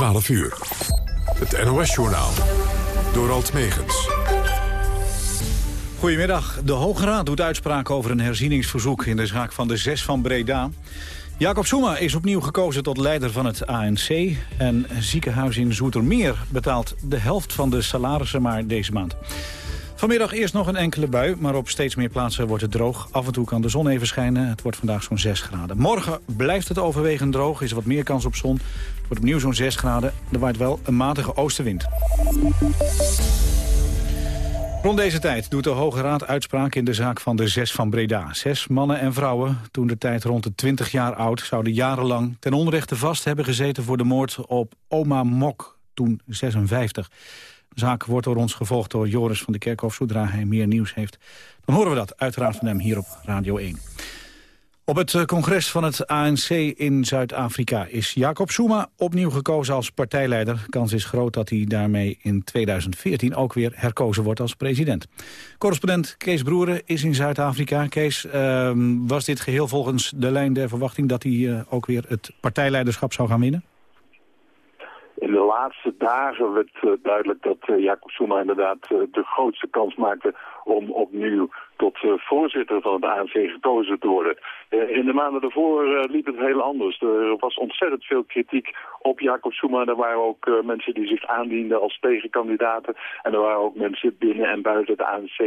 12 uur. Het NOS-journaal. Door Alt Megens. Goedemiddag. De Hoge Raad doet uitspraak over een herzieningsverzoek... in de zaak van de zes van Breda. Jacob Zuma is opnieuw gekozen tot leider van het ANC. En ziekenhuis in Zoetermeer betaalt de helft van de salarissen maar deze maand. Vanmiddag eerst nog een enkele bui, maar op steeds meer plaatsen wordt het droog. Af en toe kan de zon even schijnen. Het wordt vandaag zo'n 6 graden. Morgen blijft het overwegend droog, is er wat meer kans op zon. Het wordt opnieuw zo'n 6 graden. Er waait wel een matige oostenwind. Rond deze tijd doet de Hoge Raad uitspraak in de zaak van de zes van Breda. Zes mannen en vrouwen, toen de tijd rond de 20 jaar oud... zouden jarenlang ten onrechte vast hebben gezeten voor de moord op oma Mok, toen 56. De zaak wordt door ons gevolgd door Joris van de Kerkhof. Zodra hij meer nieuws heeft, dan horen we dat uiteraard van hem hier op Radio 1. Op het eh, congres van het ANC in Zuid-Afrika is Jacob Zuma opnieuw gekozen als partijleider. Kans is groot dat hij daarmee in 2014 ook weer herkozen wordt als president. Correspondent Kees Broeren is in Zuid-Afrika. Kees, uh, was dit geheel volgens de lijn der verwachting dat hij uh, ook weer het partijleiderschap zou gaan winnen? In de laatste dagen werd uh, duidelijk dat uh, Jacob Zuma inderdaad uh, de grootste kans maakte om opnieuw tot uh, voorzitter van het ANC gekozen te worden. Uh, in de maanden daarvoor uh, liep het heel anders. Er was ontzettend veel kritiek op Jacob Zuma. Er waren ook mensen die zich aandienden als tegenkandidaten. En er waren ook mensen binnen en buiten het ANC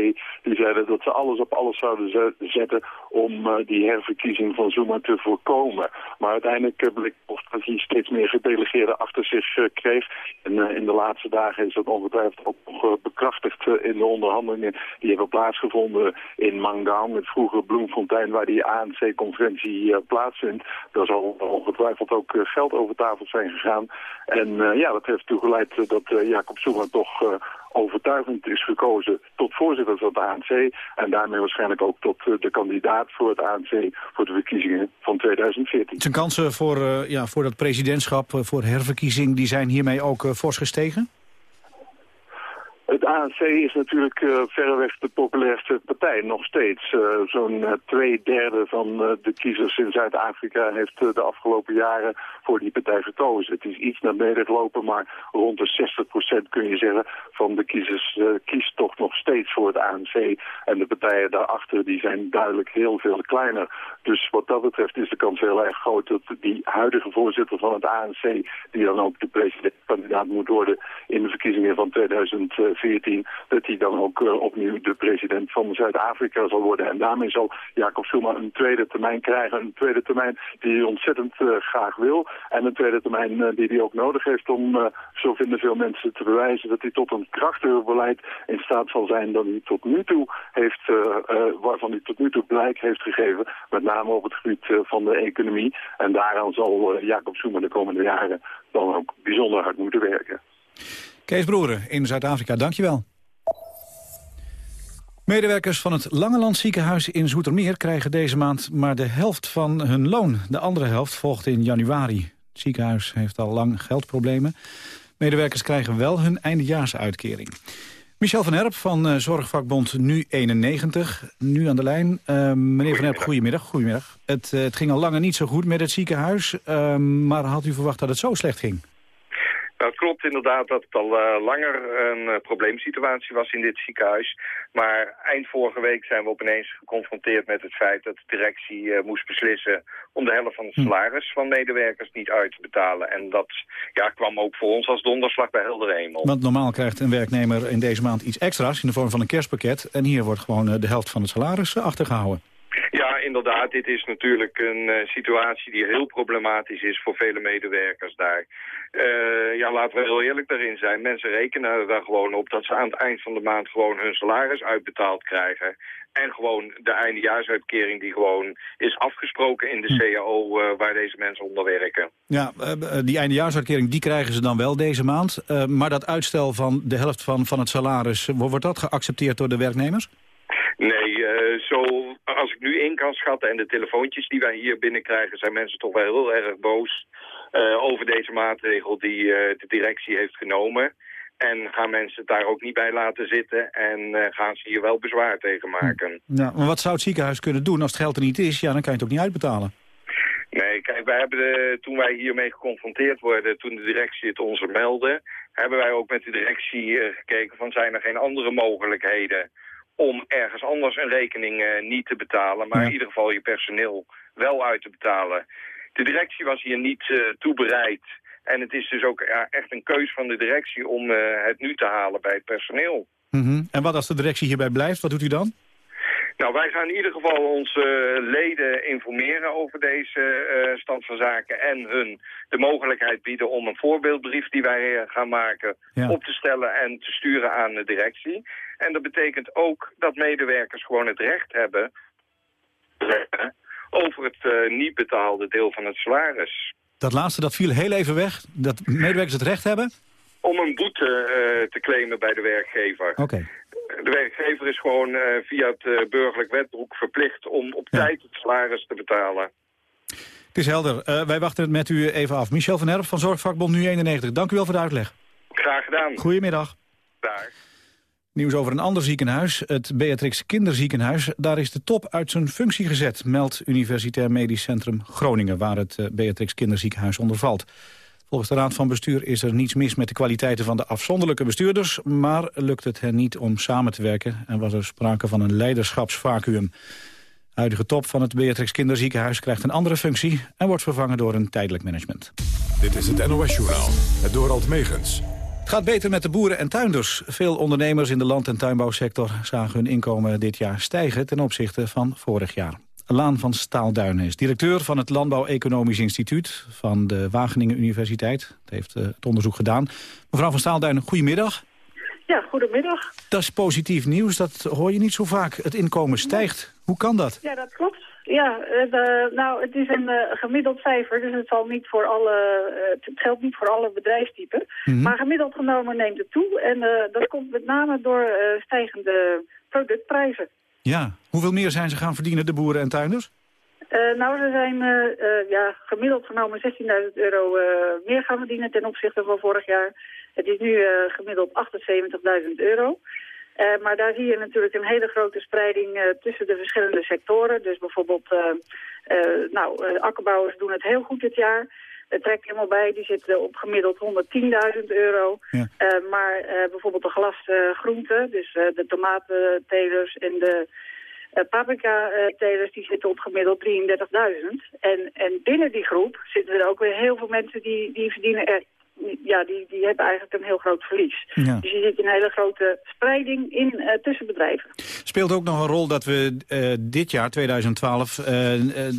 die zeiden dat ze alles op alles zouden zetten om die herverkiezing van Zuma te voorkomen. Maar uiteindelijk bleek toch dat hij steeds meer gedelegeerden achter zich kreeg. En in de laatste dagen is dat ongetwijfeld ook nog bekrachtigd in de onderhandelingen die hebben plaatsgevonden in Mangaung, het vroegere Bloemfontein waar die ANC-conferentie uh, plaatsvindt. Daar zal ongetwijfeld ook uh, geld over tafel zijn gegaan. En uh, ja, dat heeft toegeleid dat Jacob Zuma toch overtuigend is gekozen tot voorzitter van het ANC. En daarmee waarschijnlijk ook tot de kandidaat voor het ANC voor de verkiezingen van 2014. Zijn kansen voor, ja, voor dat presidentschap, voor herverkiezing, die zijn hiermee ook fors gestegen? Het ANC is natuurlijk uh, verreweg de populairste partij, nog steeds. Uh, Zo'n uh, twee derde van de kiezers in Zuid-Afrika heeft de afgelopen jaren voor die partij gekozen. Het is iets naar beneden gelopen, maar rond de 60% kun je zeggen van de kiezers kiest toch nog steeds voor het ANC. En de partijen daarachter die zijn duidelijk heel veel kleiner. Dus wat dat betreft is de kans heel erg groot dat die huidige voorzitter van het ANC, die dan ook de presidentkandidaat moet worden in de verkiezingen van 2014, 2014, dat hij dan ook uh, opnieuw de president van Zuid-Afrika zal worden. En daarmee zal Jacob Zuma een tweede termijn krijgen. Een tweede termijn die hij ontzettend uh, graag wil. En een tweede termijn uh, die hij ook nodig heeft om, zo vinden veel mensen, te bewijzen dat hij tot een krachtiger beleid in staat zal zijn dan hij tot nu toe heeft, waarvan hij tot nu toe blijk heeft gegeven. Met name op het gebied van de economie. En daaraan zal Jacob Zuma de komende jaren dan ook bijzonder hard moeten werken. Kees Broeren in Zuid-Afrika, dankjewel. Medewerkers van het Langeland ziekenhuis in Zoetermeer krijgen deze maand maar de helft van hun loon. De andere helft volgt in januari. Het ziekenhuis heeft al lang geldproblemen. Medewerkers krijgen wel hun eindejaarsuitkering. Michel van Herp van uh, Zorgvakbond Nu 91, nu aan de lijn. Uh, meneer van Herp, goedemiddag. goedemiddag. Het, uh, het ging al langer niet zo goed met het ziekenhuis, maar had u verwacht dat het zo slecht ging? Nou, het klopt inderdaad dat het al uh, langer een uh, probleemsituatie was in dit ziekenhuis. Maar eind vorige week zijn we opeens geconfronteerd met het feit dat de directie uh, moest beslissen om de helft van het hm. salaris van medewerkers niet uit te betalen. En dat ja, kwam ook voor ons als donderslag bij helder hemel. Want normaal krijgt een werknemer in deze maand iets extra's in de vorm van een kerstpakket. En hier wordt gewoon de helft van het salaris achtergehouden. Inderdaad. Dit is natuurlijk een uh, situatie die heel problematisch is voor vele medewerkers daar. Uh, ja, laten we heel eerlijk daarin zijn. Mensen rekenen er daar gewoon op dat ze aan het eind van de maand gewoon hun salaris uitbetaald krijgen. En gewoon de eindejaarsuitkering die gewoon is afgesproken in de hm. CAO uh, waar deze mensen onder werken. Ja, die eindejaarsuitkering die krijgen ze dan wel deze maand. maar dat uitstel van de helft van, van het salaris, wordt dat geaccepteerd door de werknemers? Nee, uh, zo als ik nu in kan schatten en de telefoontjes die wij hier binnenkrijgen... zijn mensen toch wel heel erg boos uh, over deze maatregel die uh, de directie heeft genomen. En gaan mensen het daar ook niet bij laten zitten en gaan ze hier wel bezwaar tegen maken. Ja, maar wat zou het ziekenhuis kunnen doen als het geld er niet is? Ja, dan kan je het ook niet uitbetalen. Nee, kijk, wij hebben de, toen wij hiermee geconfronteerd worden, toen de directie het ons meldde, hebben wij ook met de directie eh, gekeken van zijn er geen andere mogelijkheden om ergens anders een rekening uh, niet te betalen, maar in ieder geval je personeel wel uit te betalen. De directie was hier niet uh, toe bereid en het is dus ook ja, echt een keus van de directie om het nu te halen bij het personeel. Mm -hmm. En wat als de directie hierbij blijft, wat doet u dan? Nou, wij gaan in ieder geval onze leden informeren over deze uh, stand van zaken... en hun de mogelijkheid bieden om een voorbeeldbrief die wij uh, gaan maken... Ja. op te stellen en te sturen aan de directie. En dat betekent ook dat medewerkers gewoon het recht hebben... over het uh, niet betaalde deel van het salaris. Dat laatste, dat viel heel even weg. Dat medewerkers het recht hebben? Om een boete te claimen bij de werkgever. Oké de werkgever is gewoon uh, via het burgerlijk wetboek verplicht om op tijd het salaris te betalen. Het is helder. Wij wachten het met u even af. Michel van Herp van Zorgvakbond Nu 91. Dank u wel voor de uitleg. Graag gedaan. Goedemiddag. Daar. Nieuws over een ander ziekenhuis, het Beatrix Kinderziekenhuis. Daar is de top uit zijn functie gezet, meldt Universitair Medisch Centrum Groningen... waar het Beatrix Kinderziekenhuis onder valt. Volgens de Raad van Bestuur is er niets mis met de kwaliteiten van de afzonderlijke bestuurders, maar lukt het hen niet om samen te werken en was er sprake van een leiderschapsvacuum. De huidige top van het Beatrix Kinderziekenhuis krijgt een andere functie en wordt vervangen door een tijdelijk management. Dit is het NOS-journaal, het Dorald Megens. Het gaat beter met de boeren en tuinders. Veel ondernemers in de land- en tuinbouwsector zagen hun inkomen dit jaar stijgen ten opzichte van vorig jaar. Laan van Staalduinen is directeur van het Landbouw-Economisch Instituut van de Wageningen Universiteit. Het heeft uh, het onderzoek gedaan. Mevrouw van Staalduinen, goedemiddag. Ja, goedemiddag. Dat is positief nieuws, dat hoor je niet zo vaak. Het inkomen stijgt. Hoe kan dat? Ja, dat klopt. Ja, de, nou, het is een uh, gemiddeld cijfer, dus het, zal niet voor alle, uh, het geldt niet voor alle bedrijfstypen. Mm -hmm. Maar gemiddeld genomen neemt het toe en dat komt met name door stijgende productprijzen. Ja, hoeveel meer zijn ze gaan verdienen, de boeren en tuinders? Nou, ze zijn ja, gemiddeld genomen 16.000 euro meer gaan verdienen ten opzichte van vorig jaar. Het is nu gemiddeld 78.000 euro. Maar daar zie je natuurlijk een hele grote spreiding tussen de verschillende sectoren. Dus bijvoorbeeld, nou, akkerbouwers doen het heel goed dit jaar. De trekt helemaal bij, die zitten op gemiddeld 110.000 euro. Ja. maar bijvoorbeeld de glasgroenten, dus de tomatentelers en de paprika-telers die zitten op gemiddeld 33.000. En, en binnen die groep zitten er ook weer heel veel mensen die, die verdienen er, ja, die, die hebben eigenlijk een heel groot verlies. Ja. Dus je ziet een hele grote spreiding in uh, tussen bedrijven. Speelt ook nog een rol dat we uh, dit jaar, 2012,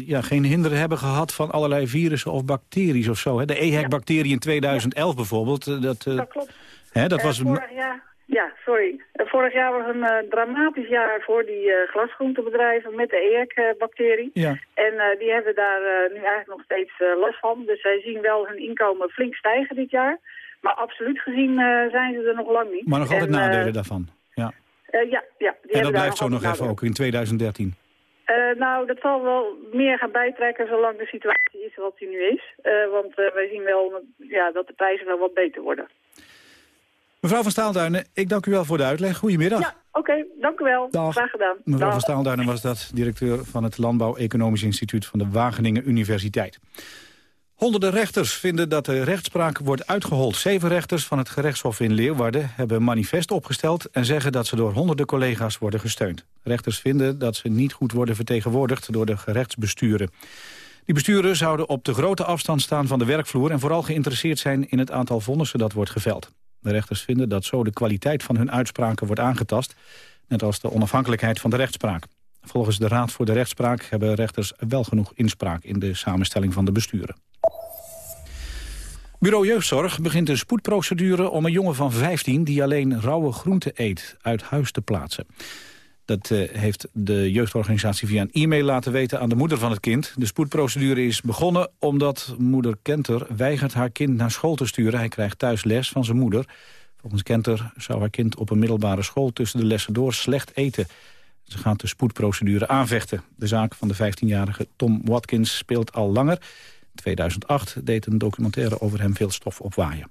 ja, geen hinder hebben gehad van allerlei virussen of bacteriën of zo. Hè? De EHEC-bacterie in 2011 ja. bijvoorbeeld. Dat, dat klopt. Hè, dat was vorig jaar ja, sorry. Vorig jaar was een uh, dramatisch jaar voor die uh, glasgroentebedrijven met de EHEC-bacterie. Ja. En uh, die hebben daar nu eigenlijk nog steeds last van. Dus zij zien wel hun inkomen flink stijgen dit jaar. Maar absoluut gezien zijn ze er nog lang niet. Maar nog altijd en, nadelen daarvan? Ja, ja, ja. en dat blijft zo nog even nadelen. ook in 2013? nou, dat zal wel meer gaan bijtrekken zolang de situatie is wat die nu is. want wij zien wel ja, dat de prijzen wel wat beter worden. Mevrouw van Staalduinen, ik dank u wel voor de uitleg. Goedemiddag. Ja, oké, okay, dank u wel. Dag. Graag gedaan. Mevrouw Dag. van Staalduinen was dat, directeur van het Landbouw-Economisch Instituut van de Wageningen Universiteit. Honderden rechters vinden dat de rechtspraak wordt uitgehold. Zeven rechters van het gerechtshof in Leeuwarden hebben een manifest opgesteld... en zeggen dat ze door honderden collega's worden gesteund. Rechters vinden dat ze niet goed worden vertegenwoordigd door de gerechtsbesturen. Die besturen zouden op de grote afstand staan van de werkvloer... en vooral geïnteresseerd zijn in het aantal vonnissen dat wordt geveld. De rechters vinden dat zo de kwaliteit van hun uitspraken wordt aangetast... net als de onafhankelijkheid van de rechtspraak. Volgens de Raad voor de Rechtspraak hebben rechters wel genoeg inspraak... in de samenstelling van de besturen. Bureau Jeugdzorg begint een spoedprocedure om een jongen van 15... die alleen rauwe groenten eet, uit huis te plaatsen. Dat uh, heeft de jeugdorganisatie via een e-mail laten weten aan de moeder van het kind. De spoedprocedure is begonnen omdat moeder Kenter weigert haar kind naar school te sturen. Hij krijgt thuis les van zijn moeder. Volgens Kenter zou haar kind op een middelbare school tussen de lessen door slecht eten. Ze gaat de spoedprocedure aanvechten. De zaak van de 15-jarige Tom Watkins speelt al langer. In 2008 deed een documentaire over hem veel stof opwaaien.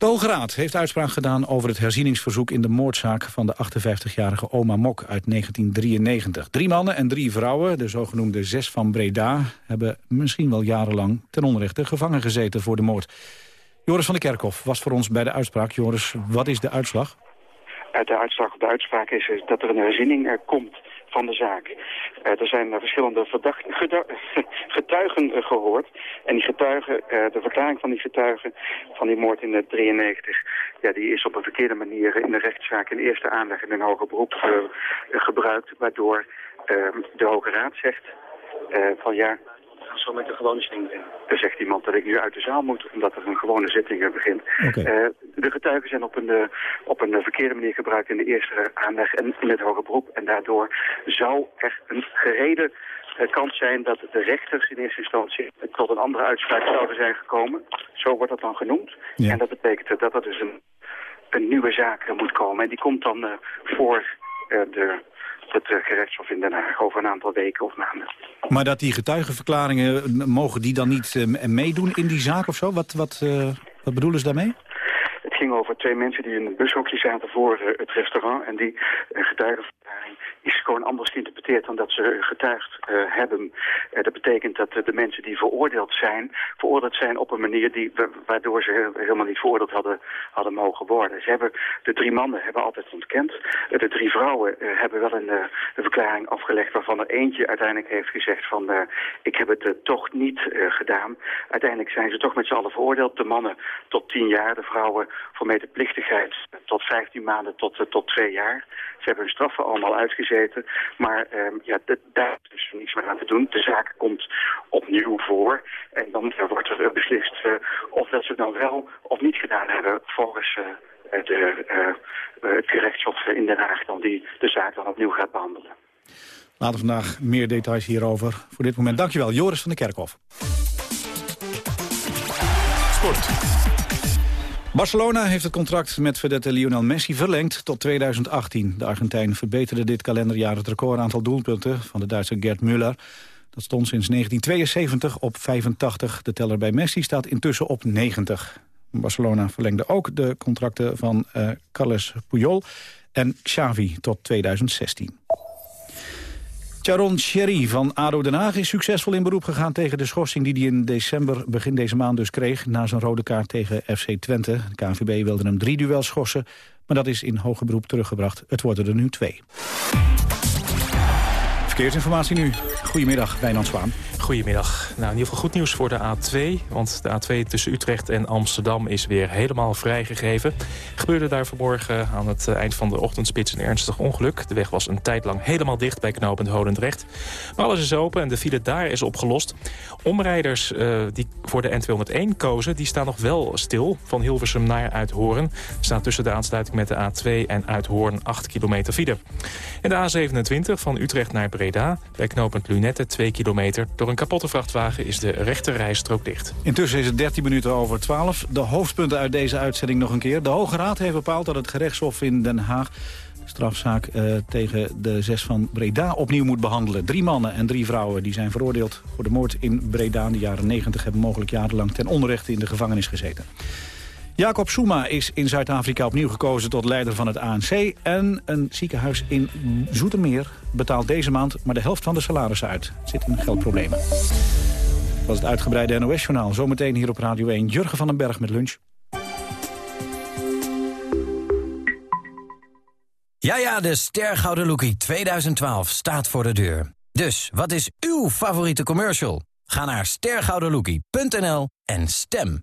De Hoge Raad heeft uitspraak gedaan over het herzieningsverzoek in de moordzaak van de 58-jarige oma Mok uit 1993. Drie mannen en drie vrouwen, de zogenoemde zes van Breda, hebben misschien wel jarenlang ten onrechte gevangen gezeten voor de moord. Joris van der Kerkhof was voor ons bij de uitspraak. Joris, wat is de uitslag? De uitslag de uitspraak is dat er een herziening komt van de zaak. Uh, er zijn verschillende getuigen gehoord. En die getuigen, de verklaring van die getuigen van die moord in 93... Ja, die is op een verkeerde manier in de rechtszaak in eerste aanleg in een hoger beroep gebruikt. Waardoor ehm, de Hoge Raad zegt van ja, zo met een gewone zitting Er zegt iemand dat ik nu uit de zaal moet, omdat er een gewone zitting begint. Okay. Uh, de getuigen zijn op een, uh, op een verkeerde manier gebruikt in de eerste aanleg en in het hoger beroep. En daardoor zou er een gereden uh, kans zijn dat de rechters in eerste instantie tot een andere uitspraak zouden zijn gekomen. Zo wordt dat dan genoemd. Ja. En dat betekent dat er dus een, een nieuwe zaak moet komen. En die komt dan voor de het eh, gerechtshof in Den Haag over een aantal weken of maanden. Maar dat die getuigenverklaringen, mogen die dan niet uh, meedoen in die zaak of zo? Wat, wat, uh, wat bedoelen ze daarmee? Het ging over twee mensen die in een bushokje zaten voor het restaurant. En die getuigenverklaring is gewoon anders geïnterpreteerd dan dat ze getuigd uh, hebben. Uh, dat betekent dat uh, de mensen die veroordeeld zijn, veroordeeld zijn op een manier die, waardoor ze helemaal niet veroordeeld hadden, hadden mogen worden. Ze hebben, de drie mannen hebben altijd ontkend. de drie vrouwen hebben wel een, verklaring afgelegd waarvan er eentje uiteindelijk heeft gezegd van ik heb het toch niet gedaan. Uiteindelijk zijn ze toch met z'n allen veroordeeld. De mannen tot tien jaar, de vrouwen voor medeplichtigheid tot vijftien maanden tot, tot twee jaar. Ze hebben hun straffen allemaal uitgezeten. Maar um, ja, daar is dus niets meer aan te doen. De zaak komt opnieuw voor. En dan uh, wordt er beslist uh, of dat ze het nou wel of niet gedaan hebben volgens uh, de, het gerechtshof in Den Haag dan die de zaak dan opnieuw gaat behandelen. Later vandaag meer details hierover. Voor dit moment dankjewel, Joris van der Kerkhof. Sport. Barcelona heeft het contract met verdette Lionel Messi verlengd tot 2018. De Argentijn verbeterde dit kalenderjaar het recordaantal doelpunten van de Duitse Gerd Müller. Dat stond sinds 1972 op 85. De teller bij Messi staat intussen op 90. Barcelona verlengde ook de contracten van uh, Carles Puyol en Xavi tot 2016. Charon Sherry van ADO Den Haag is succesvol in beroep gegaan tegen de schorsing die hij in december begin deze maand dus kreeg na zijn rode kaart tegen FC Twente. De KNVB wilde hem drie duels schorsen, maar dat is in hoger beroep teruggebracht. Het worden er nu twee. Verkeersinformatie nu. Goedemiddag, Wijnand Zwaan. Goedemiddag. Nou, in ieder geval goed nieuws voor de A2. Want de A2 tussen Utrecht en Amsterdam is weer helemaal vrijgegeven. Gebeurde daar vanmorgen aan het eh, eind van de ochtendspits een ernstig ongeluk. De weg was een tijd lang helemaal dicht bij knooppunt Holendrecht. Maar alles is open en de file daar is opgelost. Omrijders uh, die voor de N201 kozen, die staan nog wel stil. Van Hilversum naar Uithoorn. Staat tussen de aansluiting met de A2 en Uithoorn 8 kilometer file. En de A27 van Utrecht naar Breda. Bij knooppunt Lunette 2 kilometer. Door een kapotte vrachtwagen is de rechte rijstrook dicht. Intussen is het 13 minuten over 12. De hoofdpunten uit deze uitzending nog een keer. De Hoge Raad heeft bepaald dat het gerechtshof in Den Haag strafzaak uh, tegen de zes van Breda opnieuw moet behandelen. Drie mannen en drie vrouwen die zijn veroordeeld voor de moord in Breda in de jaren 90... hebben mogelijk jarenlang ten onrechte in de gevangenis gezeten. Jacob Souma is in Zuid-Afrika opnieuw gekozen tot leider van het ANC. En een ziekenhuis in Zoetermeer betaalt deze maand maar de helft van de salarissen uit. Zit in geldproblemen. Dat was het uitgebreide NOS-journaal. Zometeen hier op Radio 1. Jurgen van den Berg met lunch. Ja, ja, de Stergouden Lookie 2012 staat voor de deur. Dus, wat is uw favoriete commercial? Ga naar stergoudenlookie.nl en stem.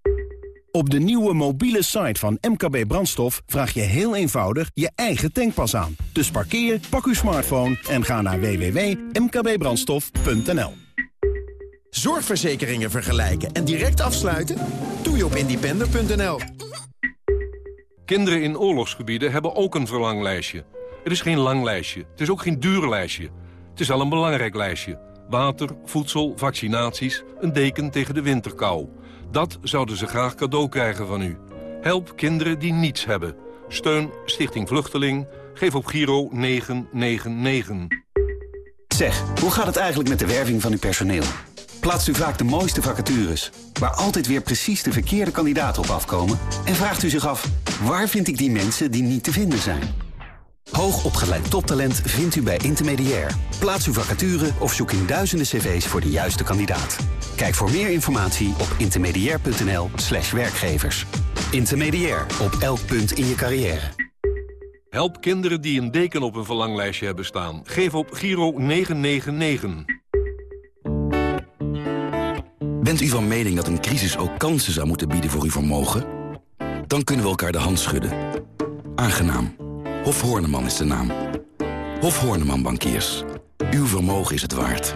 Op de nieuwe mobiele site van MKB Brandstof vraag je heel eenvoudig je eigen tankpas aan. Dus parkeer, pak uw smartphone en ga naar www.mkbbrandstof.nl. Zorgverzekeringen vergelijken en direct afsluiten? Doe je op independer.nl. Kinderen in oorlogsgebieden hebben ook een verlanglijstje. Het is geen lang lijstje, het is ook geen duur lijstje. Het is al een belangrijk lijstje Water, voedsel, vaccinaties, een deken tegen de winterkou. Dat zouden ze graag cadeau krijgen van u. Help kinderen die niets hebben. Steun Stichting Vluchteling. Geef op Giro 999. Zeg, hoe gaat het eigenlijk met de werving van uw personeel? Plaatst u vaak de mooiste vacatures, waar altijd weer precies de verkeerde kandidaten op afkomen? En vraagt u zich af, waar vind ik die mensen die niet te vinden zijn? Hoogopgeleid toptalent vindt u bij Intermediair. Plaats uw vacature of zoek in duizenden cv's voor de juiste kandidaat. Kijk voor meer informatie op intermediair.nl slash werkgevers. Intermediair, op elk punt in je carrière. Help kinderen die een deken op een verlanglijstje hebben staan. Geef op Giro 999. Bent u van mening dat een crisis ook kansen zou moeten bieden voor uw vermogen? Dan kunnen we elkaar de hand schudden. Aangenaam. Hof Horneman is de naam. Hof Horneman Bankiers. Uw vermogen is het waard.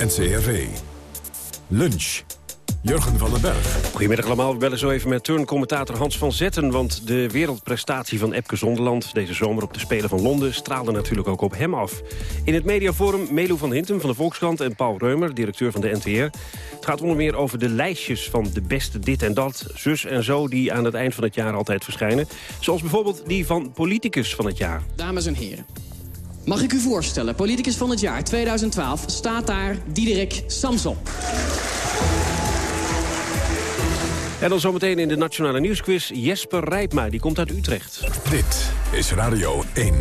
NCRV. Lunch. Jurgen van den Berg. Goedemiddag allemaal. We bellen zo even met turncommentator Hans van Zetten... want de wereldprestatie van Epke Zonderland deze zomer op de Spelen van Londen... straalde natuurlijk ook op hem af. In het mediaforum Melo van Hintem van de Volkskrant... en Paul Reumer, directeur van de NTR. Het gaat onder meer over de lijstjes van de beste dit en dat... zus en zo die aan het eind van het jaar altijd verschijnen. Zoals bijvoorbeeld die van politicus van het jaar. Dames en heren. Mag ik u voorstellen, politicus van het jaar 2012 staat daar Diederik Samson. En dan zometeen in de Nationale Nieuwsquiz Jesper Rijpma, die komt uit Utrecht. Dit is Radio 1.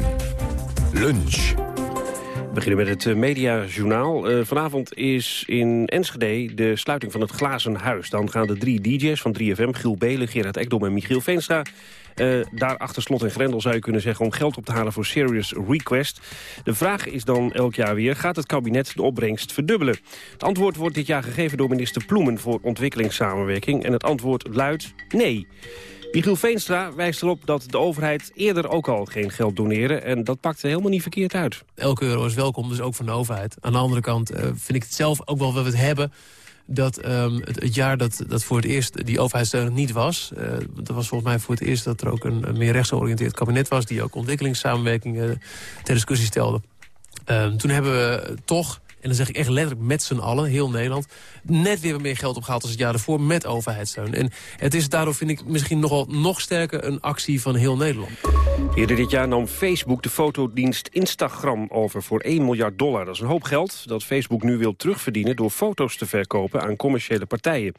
Lunch. We beginnen met het eh, Mediajournaal. Uh, vanavond is in Enschede de sluiting van het Glazen Huis. Dan gaan de drie DJ's van 3FM, Giel Belen, Gerard Ekdom en Michiel Veenstra... Uh, daar achter slot en grendel zou je kunnen zeggen... om geld op te halen voor Serious Request. De vraag is dan elk jaar weer... gaat het kabinet de opbrengst verdubbelen? Het antwoord wordt dit jaar gegeven door minister Ploemen... voor ontwikkelingssamenwerking. En het antwoord luidt nee. Michiel Veenstra wijst erop dat de overheid eerder ook al geen geld doneren. En dat pakte helemaal niet verkeerd uit. Elke euro is welkom, dus ook van de overheid. Aan de andere kant uh, vind ik het zelf ook wel wat we het hebben dat um, het, jaar dat, dat voor het eerst die overheidssteun niet was... Uh, dat was volgens mij voor het eerst dat er ook een, meer rechtsgeoriënteerd kabinet was... die ook ontwikkelingssamenwerking uh, ter discussie stelde. Um, toen hebben we toch en dan zeg ik echt letterlijk met z'n allen, heel Nederland... net weer meer geld opgehaald als het jaar ervoor met overheidssteun. En het is daardoor, vind ik, misschien nogal nog sterker een actie van heel Nederland. Eerder dit jaar nam Facebook de fotodienst Instagram over voor 1 miljard dollar. Dat is een hoop geld dat Facebook nu wil terugverdienen... door foto's te verkopen aan commerciële partijen.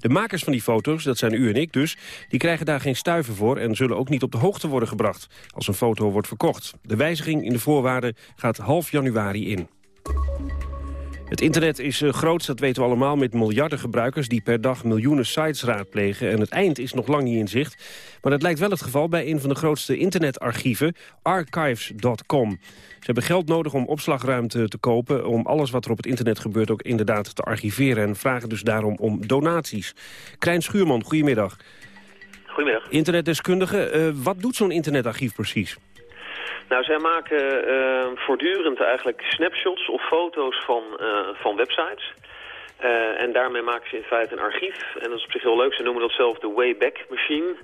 De makers van die foto's, dat zijn u en ik dus... die krijgen daar geen stuiven voor en zullen ook niet op de hoogte worden gebracht... als een foto wordt verkocht. De wijziging in de voorwaarden gaat half januari in. Het internet is uh, groot, dat weten we allemaal, met miljarden gebruikers... die per dag miljoenen sites raadplegen. En het eind is nog lang niet in zicht. Maar dat lijkt wel het geval bij een van de grootste internetarchieven, archives.com. Ze hebben geld nodig om opslagruimte te kopen... om alles wat er op het internet gebeurt ook inderdaad te archiveren... en vragen dus daarom om donaties. Krijn Schuurman, goedemiddag. Goedemiddag. Internetdeskundige, uh, wat doet zo'n internetarchief precies? Nou, zij maken uh, voortdurend eigenlijk snapshots of foto's van, uh, van websites. Uh, en daarmee maken ze in feite een archief. En dat is op zich heel leuk. Ze noemen dat zelf de Wayback Machine.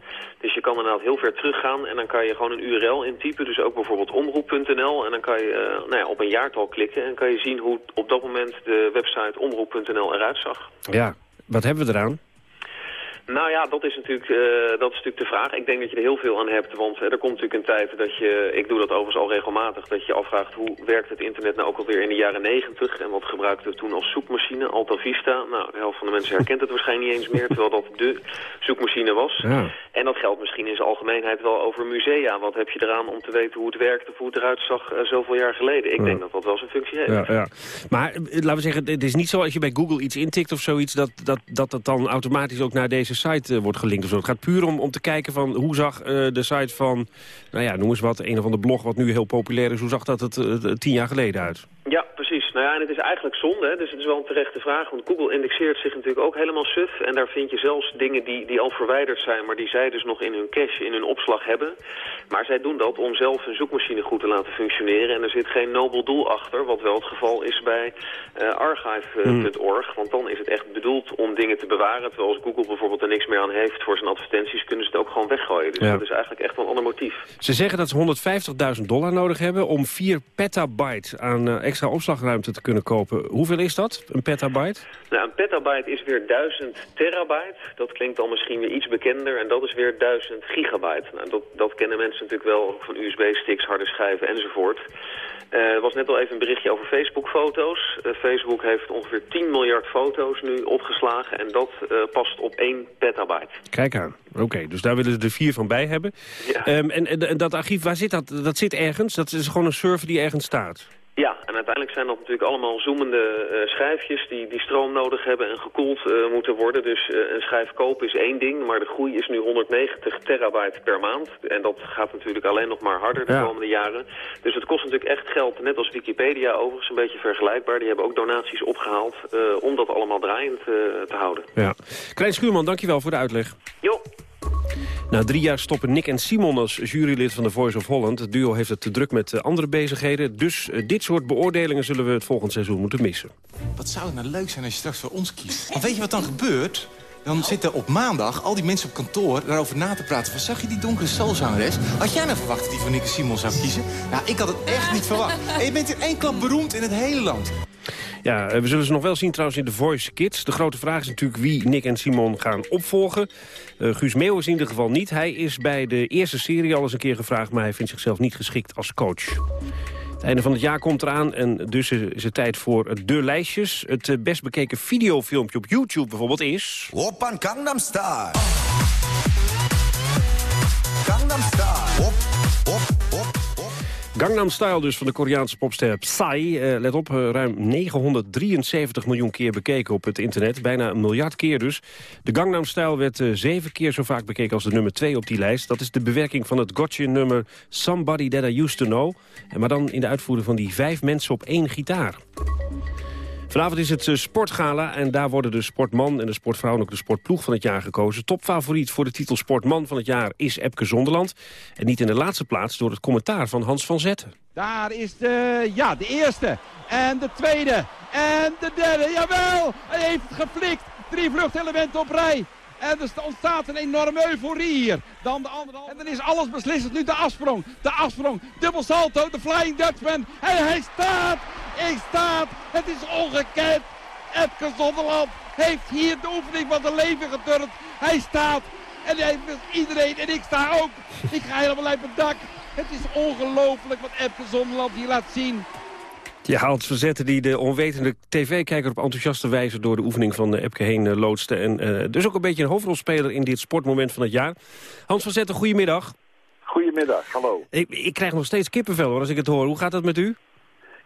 Dus je kan inderdaad heel ver teruggaan en dan kan je gewoon een URL intypen. Dus ook bijvoorbeeld omroep.nl. En dan kan je nou ja, op een jaartal klikken en kan je zien hoe op dat moment de website omroep.nl eruit zag. Ja, wat hebben we eraan? Nou ja, dat is, natuurlijk, uh, dat is natuurlijk de vraag. Ik denk dat je er heel veel aan hebt, want er komt natuurlijk een tijd dat je, ik doe dat overigens al regelmatig, dat je afvraagt hoe werkt het internet nou ook alweer in de jaren negentig en wat gebruikten we toen als zoekmachine, Alta Vista. Nou, de helft van de mensen herkent het waarschijnlijk niet eens meer, terwijl dat de zoekmachine was. Ja. En dat geldt misschien in zijn algemeenheid wel over musea. Wat heb je eraan om te weten hoe het werkt of hoe het eruit zag uh, zoveel jaar geleden? Ik ja. denk dat dat wel zijn functie heeft. Ja, ja. Maar laten we zeggen, het is niet zo als je bij Google iets intikt of zoiets, dat dat, dat, dat dan automatisch ook naar deze site eh, wordt gelinkt of zo. Het gaat puur om, om te kijken van hoe zag eh, de site van, nou ja, noem eens wat, een of ander blog wat nu heel populair is. Hoe zag dat het eh, tien jaar geleden uit? Ja, precies. Nou ja, en het is eigenlijk zonde, hè? dus het is wel een terechte vraag. Want Google indexeert zich natuurlijk ook helemaal suf. En daar vind je zelfs dingen die, die al verwijderd zijn, maar die zij dus nog in hun cache, in hun opslag hebben. Maar zij doen dat om zelf hun zoekmachine goed te laten functioneren. En er zit geen nobel doel achter, wat wel het geval is bij uh, archive.org. Want dan is het echt bedoeld om dingen te bewaren. Terwijl als Google bijvoorbeeld er niks meer aan heeft voor zijn advertenties, kunnen ze het ook gewoon weggooien. Dus Ja. dat is eigenlijk echt wel een ander motief. Ze zeggen dat ze 150.000 dollar nodig hebben om 4 petabyte aan eh, extra opslagruimte te kunnen kopen. Hoeveel is dat, een petabyte? Nou, een petabyte is weer 1000 terabyte. Dat klinkt dan misschien weer iets bekender. En dat is weer 1000 gigabyte. Nou, dat, dat kennen mensen natuurlijk wel van USB-sticks, harde schijven enzovoort. Eh, er was net al even een berichtje over Facebook-foto's. Eh, Facebook heeft ongeveer 10 miljard foto's nu opgeslagen. En dat eh, past op 1 petabyte. Kijk aan. Oké, dus daar willen ze er vier van bij hebben. Ehm, en, en dat archief, waar zit dat? Dat zit ergens? Dat is gewoon een server die ergens staat? En uiteindelijk zijn dat natuurlijk allemaal zoemende eh, schijfjes die, die stroom nodig hebben en gekoeld eh, moeten worden. Dus eh, een schijf kopen is één ding, maar de groei is nu 190 terabyte per maand. En dat gaat natuurlijk alleen nog maar harder de Ja. komende jaren. Dus het kost natuurlijk echt geld, net als Wikipedia overigens, een beetje vergelijkbaar. Die hebben ook donaties opgehaald eh, om dat allemaal draaiend te houden. Ja. Klein Schuurman, dankjewel voor de uitleg. Jo. Na drie jaar stoppen Nick en Simon als jurylid van The Voice of Holland. Het duo heeft het te druk met eh, andere bezigheden. Dus eh, dit soort beoordelingen zullen we het volgend seizoen moeten missen. Wat zou het nou leuk zijn als je straks voor ons kiest? Want weet je wat dan gebeurt? Dan zitten op maandag al die mensen op kantoor daarover na te praten. Van, zag je die donkere soulzangeres? Had jij nou verwacht dat die voor Nick en Simon zou kiezen? Nou, ik had het echt niet verwacht. Je bent in één klap beroemd in het hele land. Ja, eh, we zullen ze nog wel zien trouwens in The Voice Kids. De grote vraag is natuurlijk wie Nick en Simon gaan opvolgen. Eh, Guus Meeuw is in ieder geval niet. Hij is bij de eerste serie al eens een keer gevraagd... maar hij vindt zichzelf niet geschikt als coach. Het einde van het jaar komt eraan en dus is het tijd voor de lijstjes. Het eh, best bekeken videofilmpje op YouTube bijvoorbeeld is... Oppan Gangnam Style. Gangnam Style. Op, op, op. Gangnam Style dus van de Koreaanse popster Psy. Eh, let op, eh, ruim 973 miljoen keer bekeken op het internet. Bijna een miljard keer dus. De Gangnam Style werd eh, zeven keer zo vaak bekeken als de nummer 2 op die lijst. Dat is de bewerking van het gotcha-nummer Somebody That I Used To Know. Maar dan in de uitvoering van die vijf mensen op één gitaar. Vanavond is het eh, Sportgala en daar worden de sportman en de sportvrouw... en ook de sportploeg van het jaar gekozen. Topfavoriet voor de titel Sportman van het jaar is Epke Zonderland. En niet in de laatste plaats door het commentaar van Hans van Zetten. Daar is de, ja, de eerste. En de tweede. En de derde. Jawel, hij heeft geflikt. Drie vluchtelementen op rij. En er ontstaat een enorme euforie hier. Dan de andere. En dan is alles beslissend. Nu de afsprong. De afsprong. Dubbel salto. De Flying Dutchman. En hij staat. Hij staat. Het is ongekend. Epke Zonderland heeft hier de oefening van zijn leven geturnd. Hij staat. En hij iedereen. En ik sta ook. Ik ga helemaal uit mijn dak. Het is ongelooflijk wat Epke Zonderland hier laat zien. Ja, Hans Verzetten die de onwetende tv-kijker op enthousiaste wijze... door de oefening van eh, Epke heen eh, loodste. En eh, dus ook een beetje een hoofdrolspeler in dit sportmoment van het jaar. Hans Verzetten, goedemiddag. Goedemiddag, hallo. Ik, ik krijg nog steeds kippenvel hoor, als ik het hoor. Hoe gaat dat met u?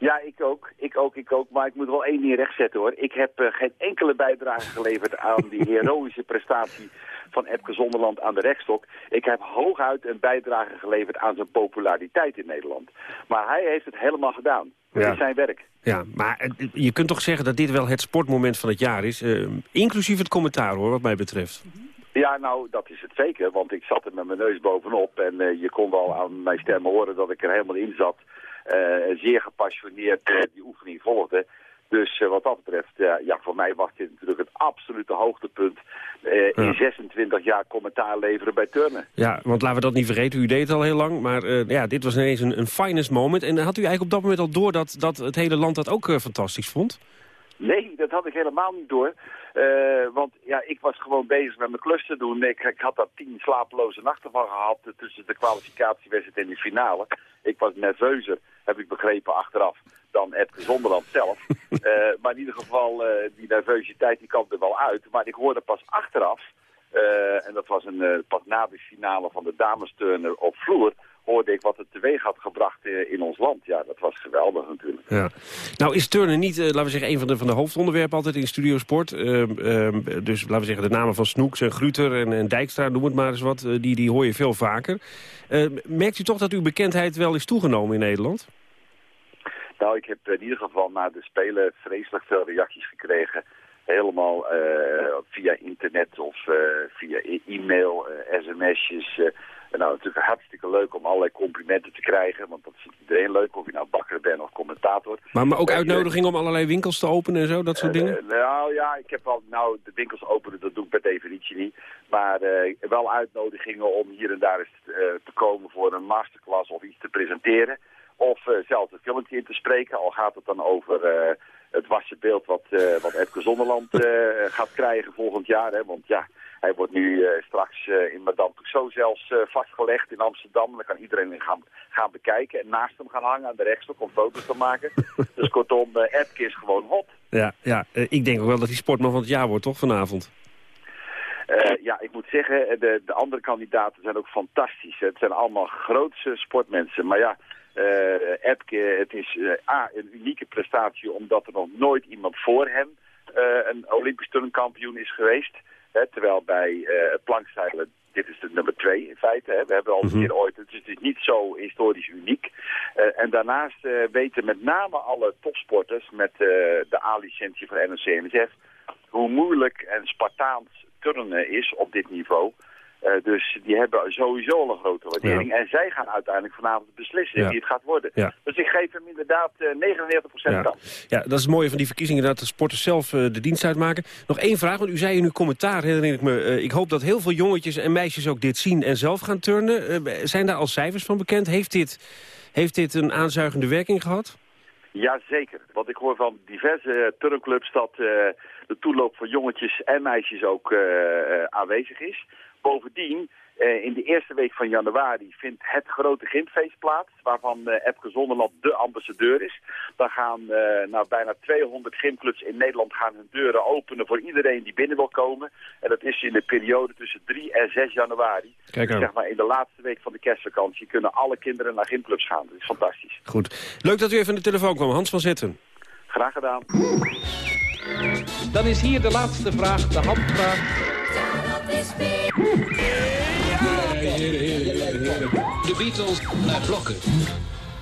Ja, ik ook. Ik ook, ik ook. Maar ik moet wel één ding rechtzetten hoor. Ik heb eh, geen enkele bijdrage geleverd aan die heroïsche prestatie van Epke Zonderland aan de rekstok. Ik heb hooguit een bijdrage geleverd aan zijn populariteit in Nederland. Maar hij heeft het helemaal gedaan. Dat Ja. is zijn werk. Ja, maar eh, je kunt toch zeggen dat dit wel het sportmoment van het jaar is. eh, inclusief het commentaar hoor, wat mij betreft. Ja, nou, dat is het zeker. Want ik zat er met mijn neus bovenop. En eh, je kon wel aan mijn stem horen dat ik er helemaal in zat. Zeer gepassioneerd die oefening volgde. Dus eh, wat dat betreft, ja, voor mij was dit natuurlijk het absolute hoogtepunt. eh, In 26 jaar commentaar leveren bij turnen. Ja, want laten we dat niet vergeten. U deed het al heel lang. Maar eh, ja, dit was ineens een, een finest moment. En had u eigenlijk op dat moment al door dat, dat het hele land dat ook fantastisch vond? Nee, dat had ik helemaal niet door. Want ja, ik was gewoon bezig met mijn klus te doen. Ik, ik had daar tien slapeloze nachten van gehad eh, tussen de kwalificatiewedstrijd en de finale. Ik was nerveuzer, heb ik begrepen achteraf, dan Ed Zonderland zelf. Eh, maar in ieder geval, eh, die nervositeit die kwam er wel uit. Maar ik hoorde pas achteraf, eh, en dat was een, pas na de finale van de damesturner op vloer, hoorde ik wat het teweeg had gebracht in ons land. Ja, dat was geweldig natuurlijk. Ja. Nou is turnen niet, laten we zeggen, een van de, van de hoofdonderwerpen altijd in Studio Sport. Ehm, ehm, dus laten we zeggen, de namen van Snoeks en Gruter en, en Dijkstra, noem het maar eens wat, die, die hoor je veel vaker. Ehm, merkt u toch dat uw bekendheid wel is toegenomen in Nederland? Nou, ik heb in ieder geval na de Spelen vreselijk veel reacties gekregen. Helemaal eh, via internet of eh, via e- e-mail, eh, sms'jes. nou, natuurlijk hartstikke leuk om allerlei complimenten te krijgen. Want dat vindt iedereen leuk, of je nou bakker bent of commentator. Maar, maar ook uitnodigingen om allerlei winkels te openen en zo, dat soort dingen? nou ja, ik heb wel, nou de winkels openen, dat doe ik per definitie niet. Maar wel uitnodigingen om hier en daar eens te komen voor een masterclass of iets te presenteren. Of eh, zelfs een filmpje in te spreken, al gaat het dan over eh, het wassen beeld wat, eh wat Epke Zonderland gaat krijgen volgend jaar. Hè? Want ja, hij wordt nu straks in Madame Tussauds zelfs vastgelegd in Amsterdam. Dan kan iedereen gaan, gaan bekijken en naast hem gaan hangen aan de rechtstok om foto's te maken. dus kortom, Epke is gewoon hot. Ja, ja ik denk ook wel dat hij sportman van het jaar wordt, toch, vanavond? Ja, ik moet zeggen, de, de andere kandidaten zijn ook fantastisch. Het zijn allemaal grootse sportmensen. Maar ja, Epke, het is eh, A, een unieke prestatie... omdat er nog nooit iemand voor hem eh, een Olympisch turnkampioen is geweest. Hè, terwijl bij het plankzeilen, dit is de nummer twee in feite. Hè. We hebben al een keer ooit, dus het is niet zo historisch uniek. En daarnaast weten met name alle topsporters met de A-licentie van NOC-NSF... hoe moeilijk en Spartaans turnen is op dit niveau... Eh, dus die hebben sowieso al een grote waardering. En zij gaan uiteindelijk vanavond beslissen Ja. wie het gaat worden. Ja. Dus ik geef hem inderdaad eh 99% Ja. kans. ja, dat is het mooie van die verkiezingen, dat de sporters zelf eh, de dienst uitmaken. Nog één vraag, want u zei in uw commentaar, herinner ik me... eh, ik hoop dat heel veel jongetjes en meisjes ook dit zien en zelf gaan turnen. Eh, zijn daar al cijfers van bekend? Heeft dit, heeft dit een aanzuigende werking gehad? Jazeker, want ik hoor van diverse turnclubs dat eh, de toeloop van jongetjes en meisjes ook eh, eh, aanwezig is. Bovendien, eh, in de eerste week van januari vindt het grote gymfeest plaats, waarvan eh Epke Zonderland de ambassadeur is. Dan gaan eh, nou, bijna 200 gymclubs in Nederland gaan hun deuren openen voor iedereen die binnen wil komen. En dat is in de periode tussen 3 en 6 januari. Kijk Dus zeg maar in de laatste week van de kerstvakantie kunnen alle kinderen naar gymclubs gaan. Dat is fantastisch. Goed. Leuk dat u even aan de telefoon kwam. Hans van Zetten. Graag gedaan. Dan is hier de laatste vraag, de handvraag. De Beatles naar blokken.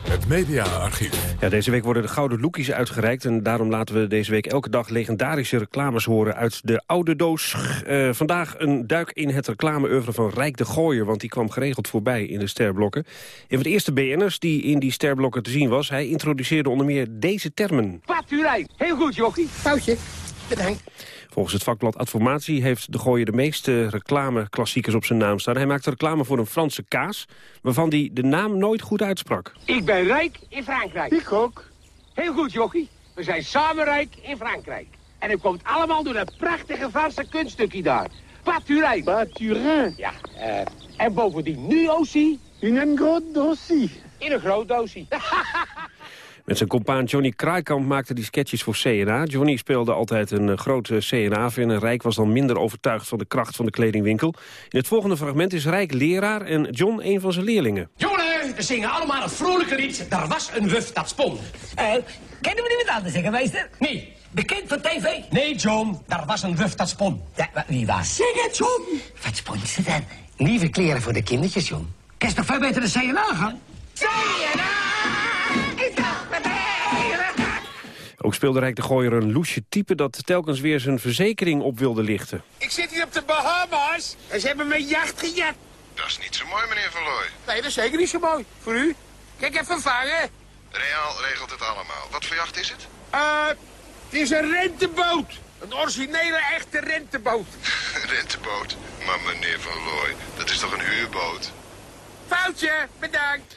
Het mediaarchief. Ja, deze week worden de gouden loekies uitgereikt... en daarom laten we deze week elke dag legendarische reclames horen uit de oude doos. Eh, vandaag een duik in het reclameoeuvre van Rijk de Gooier... want die kwam geregeld voorbij in de sterblokken. Een van de eerste BN'ers die in die sterblokken te zien was... hij introduceerde onder meer deze termen. Paturijn. Heel goed, jochie. Foutje. Bedankt. Volgens het vakblad Adformatie heeft de Gooier de meeste reclameklassiekers op zijn naam staan. Hij maakte reclame voor een Franse kaas... waarvan hij de naam nooit goed uitsprak. Ik ben rijk in Frankrijk. Ik ook. Heel goed, jochie. We zijn samen rijk in Frankrijk. En het komt allemaal door dat prachtige Franse kunststukje daar. Paturijn. Paturijn. Ja. eh, en bovendien nu aussi. In een groot doosje. In een groot doosje. Met zijn compaan Johnny Kraaikamp maakte die sketches voor CNA. Johnny speelde altijd een eh, grote CNA-fan... en Rijk was dan minder overtuigd van de kracht van de kledingwinkel. In het volgende fragment is Rijk leraar en John een van zijn leerlingen. Jongen, we zingen allemaal een vrolijke lied. Daar was een wuf dat spon. Eh, kennen we niet wat anders zeggen, meester? Nee. Bekend van tv? Nee, John. Daar was een wuf dat spon. Ja, wie was? Zeg het, John. Wat spon ze dan? Nieuwe kleren voor de kindertjes, John. Je toch veel beter de CNA gaan? CNA! Ook speelde Rijk de Gooier een loesje type... dat telkens weer zijn verzekering op wilde lichten. Ik zit hier op de Bahamas en ze hebben mijn jacht gejat. Dat is niet zo mooi, meneer Van Looy. Nee, dat is zeker niet zo mooi. Voor u? Kijk even vangen. Reaal regelt het allemaal. Wat voor jacht is het? Eh, het is een renteboot. Een originele, echte renteboot. Renteboot. Maar meneer Van Looy, dat is toch een huurboot? Foutje, bedankt.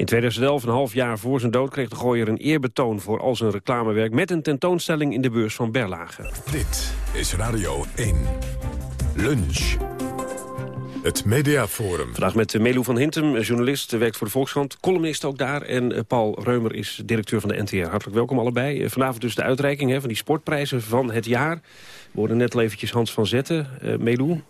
In 2011, een half jaar voor zijn dood, kreeg de Gooier een eerbetoon... voor al zijn reclamewerk met een tentoonstelling in de beurs van Berlage. Dit is Radio 1. Lunch. Het Mediaforum. Vandaag met Melu van Hintem, journalist, werkt voor de Volkskrant. Columnist ook daar. En eh, Paul Reumer is directeur van de NTR. Hartelijk welkom allebei. Eh, Vanavond dus de uitreiking hè, van die sportprijzen van het jaar. We hoorden net al eventjes Hans van Zetten. Eh Melu,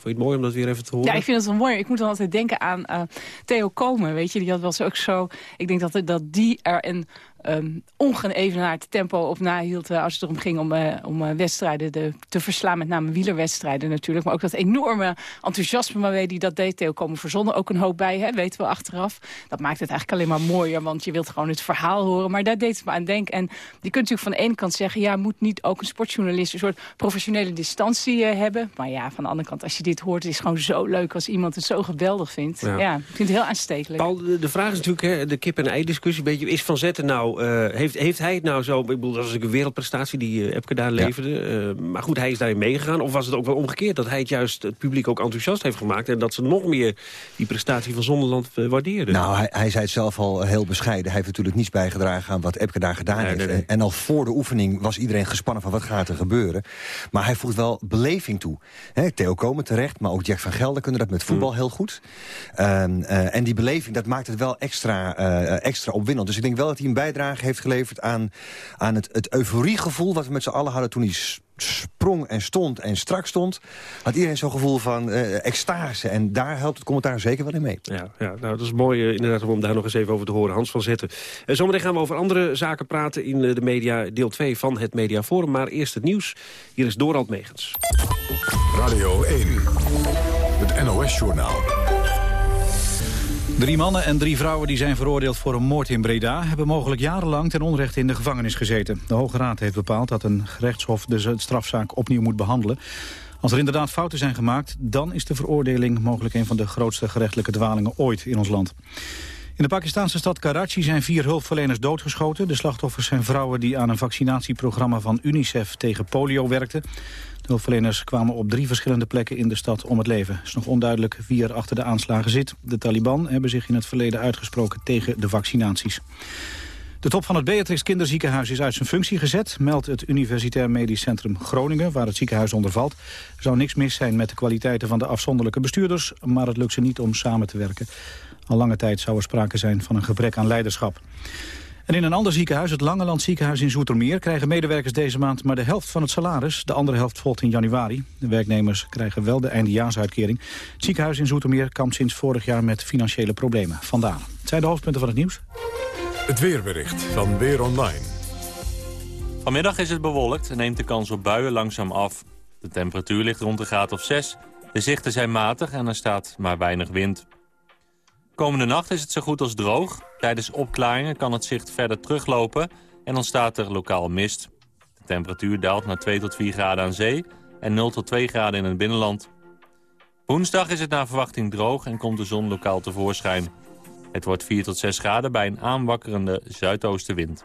Vond je het mooi om dat weer even te horen? Ja, ik vind het wel mooi. Ik moet dan altijd denken aan uh, Theo Komen, weet je. Die had was ook zo... Ik denk dat, dat die er een um, ongeëvenaard tempo op nahield... Uh, als het erom ging om, uh, om uh, wedstrijden de, te verslaan. Met name wielerwedstrijden natuurlijk. Maar ook dat enorme enthousiasme waarmee die dat deed. Theo komen verzonnen ook een hoop bij, hè, weten we achteraf. Dat maakt het eigenlijk alleen maar mooier, want je wilt gewoon het verhaal horen. Maar daar deed het me aan denken. En je kunt natuurlijk van de ene kant zeggen... ja, moet niet ook een sportjournalist een soort professionele distantie hebben. Maar ja, van de andere kant, als je dit hoort... het is gewoon zo leuk als iemand het zo geweldig vindt. Ja, ja ik vind het heel aanstekelijk. Paul, de, de vraag is natuurlijk, hè, de kip-en-ei-discussie... beetje is Van Zetten nou uh, heeft, heeft hij het nou zo... Ik bedoel, dat was een wereldprestatie die uh, Epke daar leverde. Ja. Uh, maar goed, hij is daarin meegegaan. Of was het ook wel omgekeerd dat hij het juist het publiek ook enthousiast heeft gemaakt... en dat ze nog meer die prestatie van Zonderland waardeerden? Nou, hij, hij zei het zelf al heel bescheiden. Hij heeft natuurlijk niets bijgedragen aan wat Epke daar gedaan heeft. Nee, nee. En al voor de oefening was iedereen gespannen van wat gaat er gebeuren. Maar hij voegt wel beleving toe. He, Theo Komen terecht, maar ook Jack van Gelder kunnen dat met voetbal mm. heel goed. Um, en die beleving, dat maakt het wel extra, extra opwindend. Dus ik denk wel dat hij een bijdrage heeft geleverd aan, aan het, het euforiegevoel... wat we met z'n allen hadden toen hij sprong en stond en strak stond... had iedereen zo'n gevoel van uh, extase. En daar helpt het commentaar zeker wel in mee. Ja, ja nou, dat is mooi uh, inderdaad om daar nog eens even over te horen. Hans van Zetten. Uh, zometeen gaan we over andere zaken praten in de media, deel 2 van het Mediaforum. Maar eerst het nieuws. Hier is Dorald Megens. Radio 1, het NOS-journaal. Drie mannen en drie vrouwen die zijn veroordeeld voor een moord in Breda... hebben mogelijk jarenlang ten onrechte in de gevangenis gezeten. De Hoge Raad heeft bepaald dat een gerechtshof de strafzaak opnieuw moet behandelen. Als er inderdaad fouten zijn gemaakt, dan is de veroordeling... mogelijk een van de grootste gerechtelijke dwalingen ooit in ons land. In de Pakistanse stad Karachi zijn vier hulpverleners doodgeschoten. De slachtoffers zijn vrouwen die aan een vaccinatieprogramma van UNICEF tegen polio werkten. De hulpverleners kwamen op drie verschillende plekken in de stad om het leven. Het is nog onduidelijk wie er achter de aanslagen zit. De Taliban hebben zich in het verleden uitgesproken tegen de vaccinaties. De top van het Beatrix Kinderziekenhuis is uit zijn functie gezet... meldt het Universitair Medisch Centrum Groningen, waar het ziekenhuis onder valt. Er zou niks mis zijn met de kwaliteiten van de afzonderlijke bestuurders... maar het lukt ze niet om samen te werken. Al lange tijd zou er sprake zijn van een gebrek aan leiderschap. En in een ander ziekenhuis, het Langeland ziekenhuis in Zoetermeer... krijgen medewerkers deze maand maar de helft van het salaris. De andere helft volgt in januari. De werknemers krijgen wel de eindejaarsuitkering. Het ziekenhuis in Zoetermeer kampt sinds vorig jaar met financiële problemen. Vandaar. Het zijn de hoofdpunten van het nieuws. Het weerbericht van Weer Online. Vanmiddag is het bewolkt en neemt de kans op buien langzaam af. De temperatuur ligt rond de graad of 6. De zichten zijn matig en er staat maar weinig wind. Komende nacht is het zo goed als droog. Tijdens opklaringen kan het zicht verder teruglopen en ontstaat er lokaal mist. De temperatuur daalt naar 2 tot 4 graden aan zee en 0 tot 2 graden in het binnenland. Woensdag is het naar verwachting droog en komt de zon lokaal tevoorschijn. Het wordt 4 tot 6 graden bij een aanwakkerende zuidoostenwind.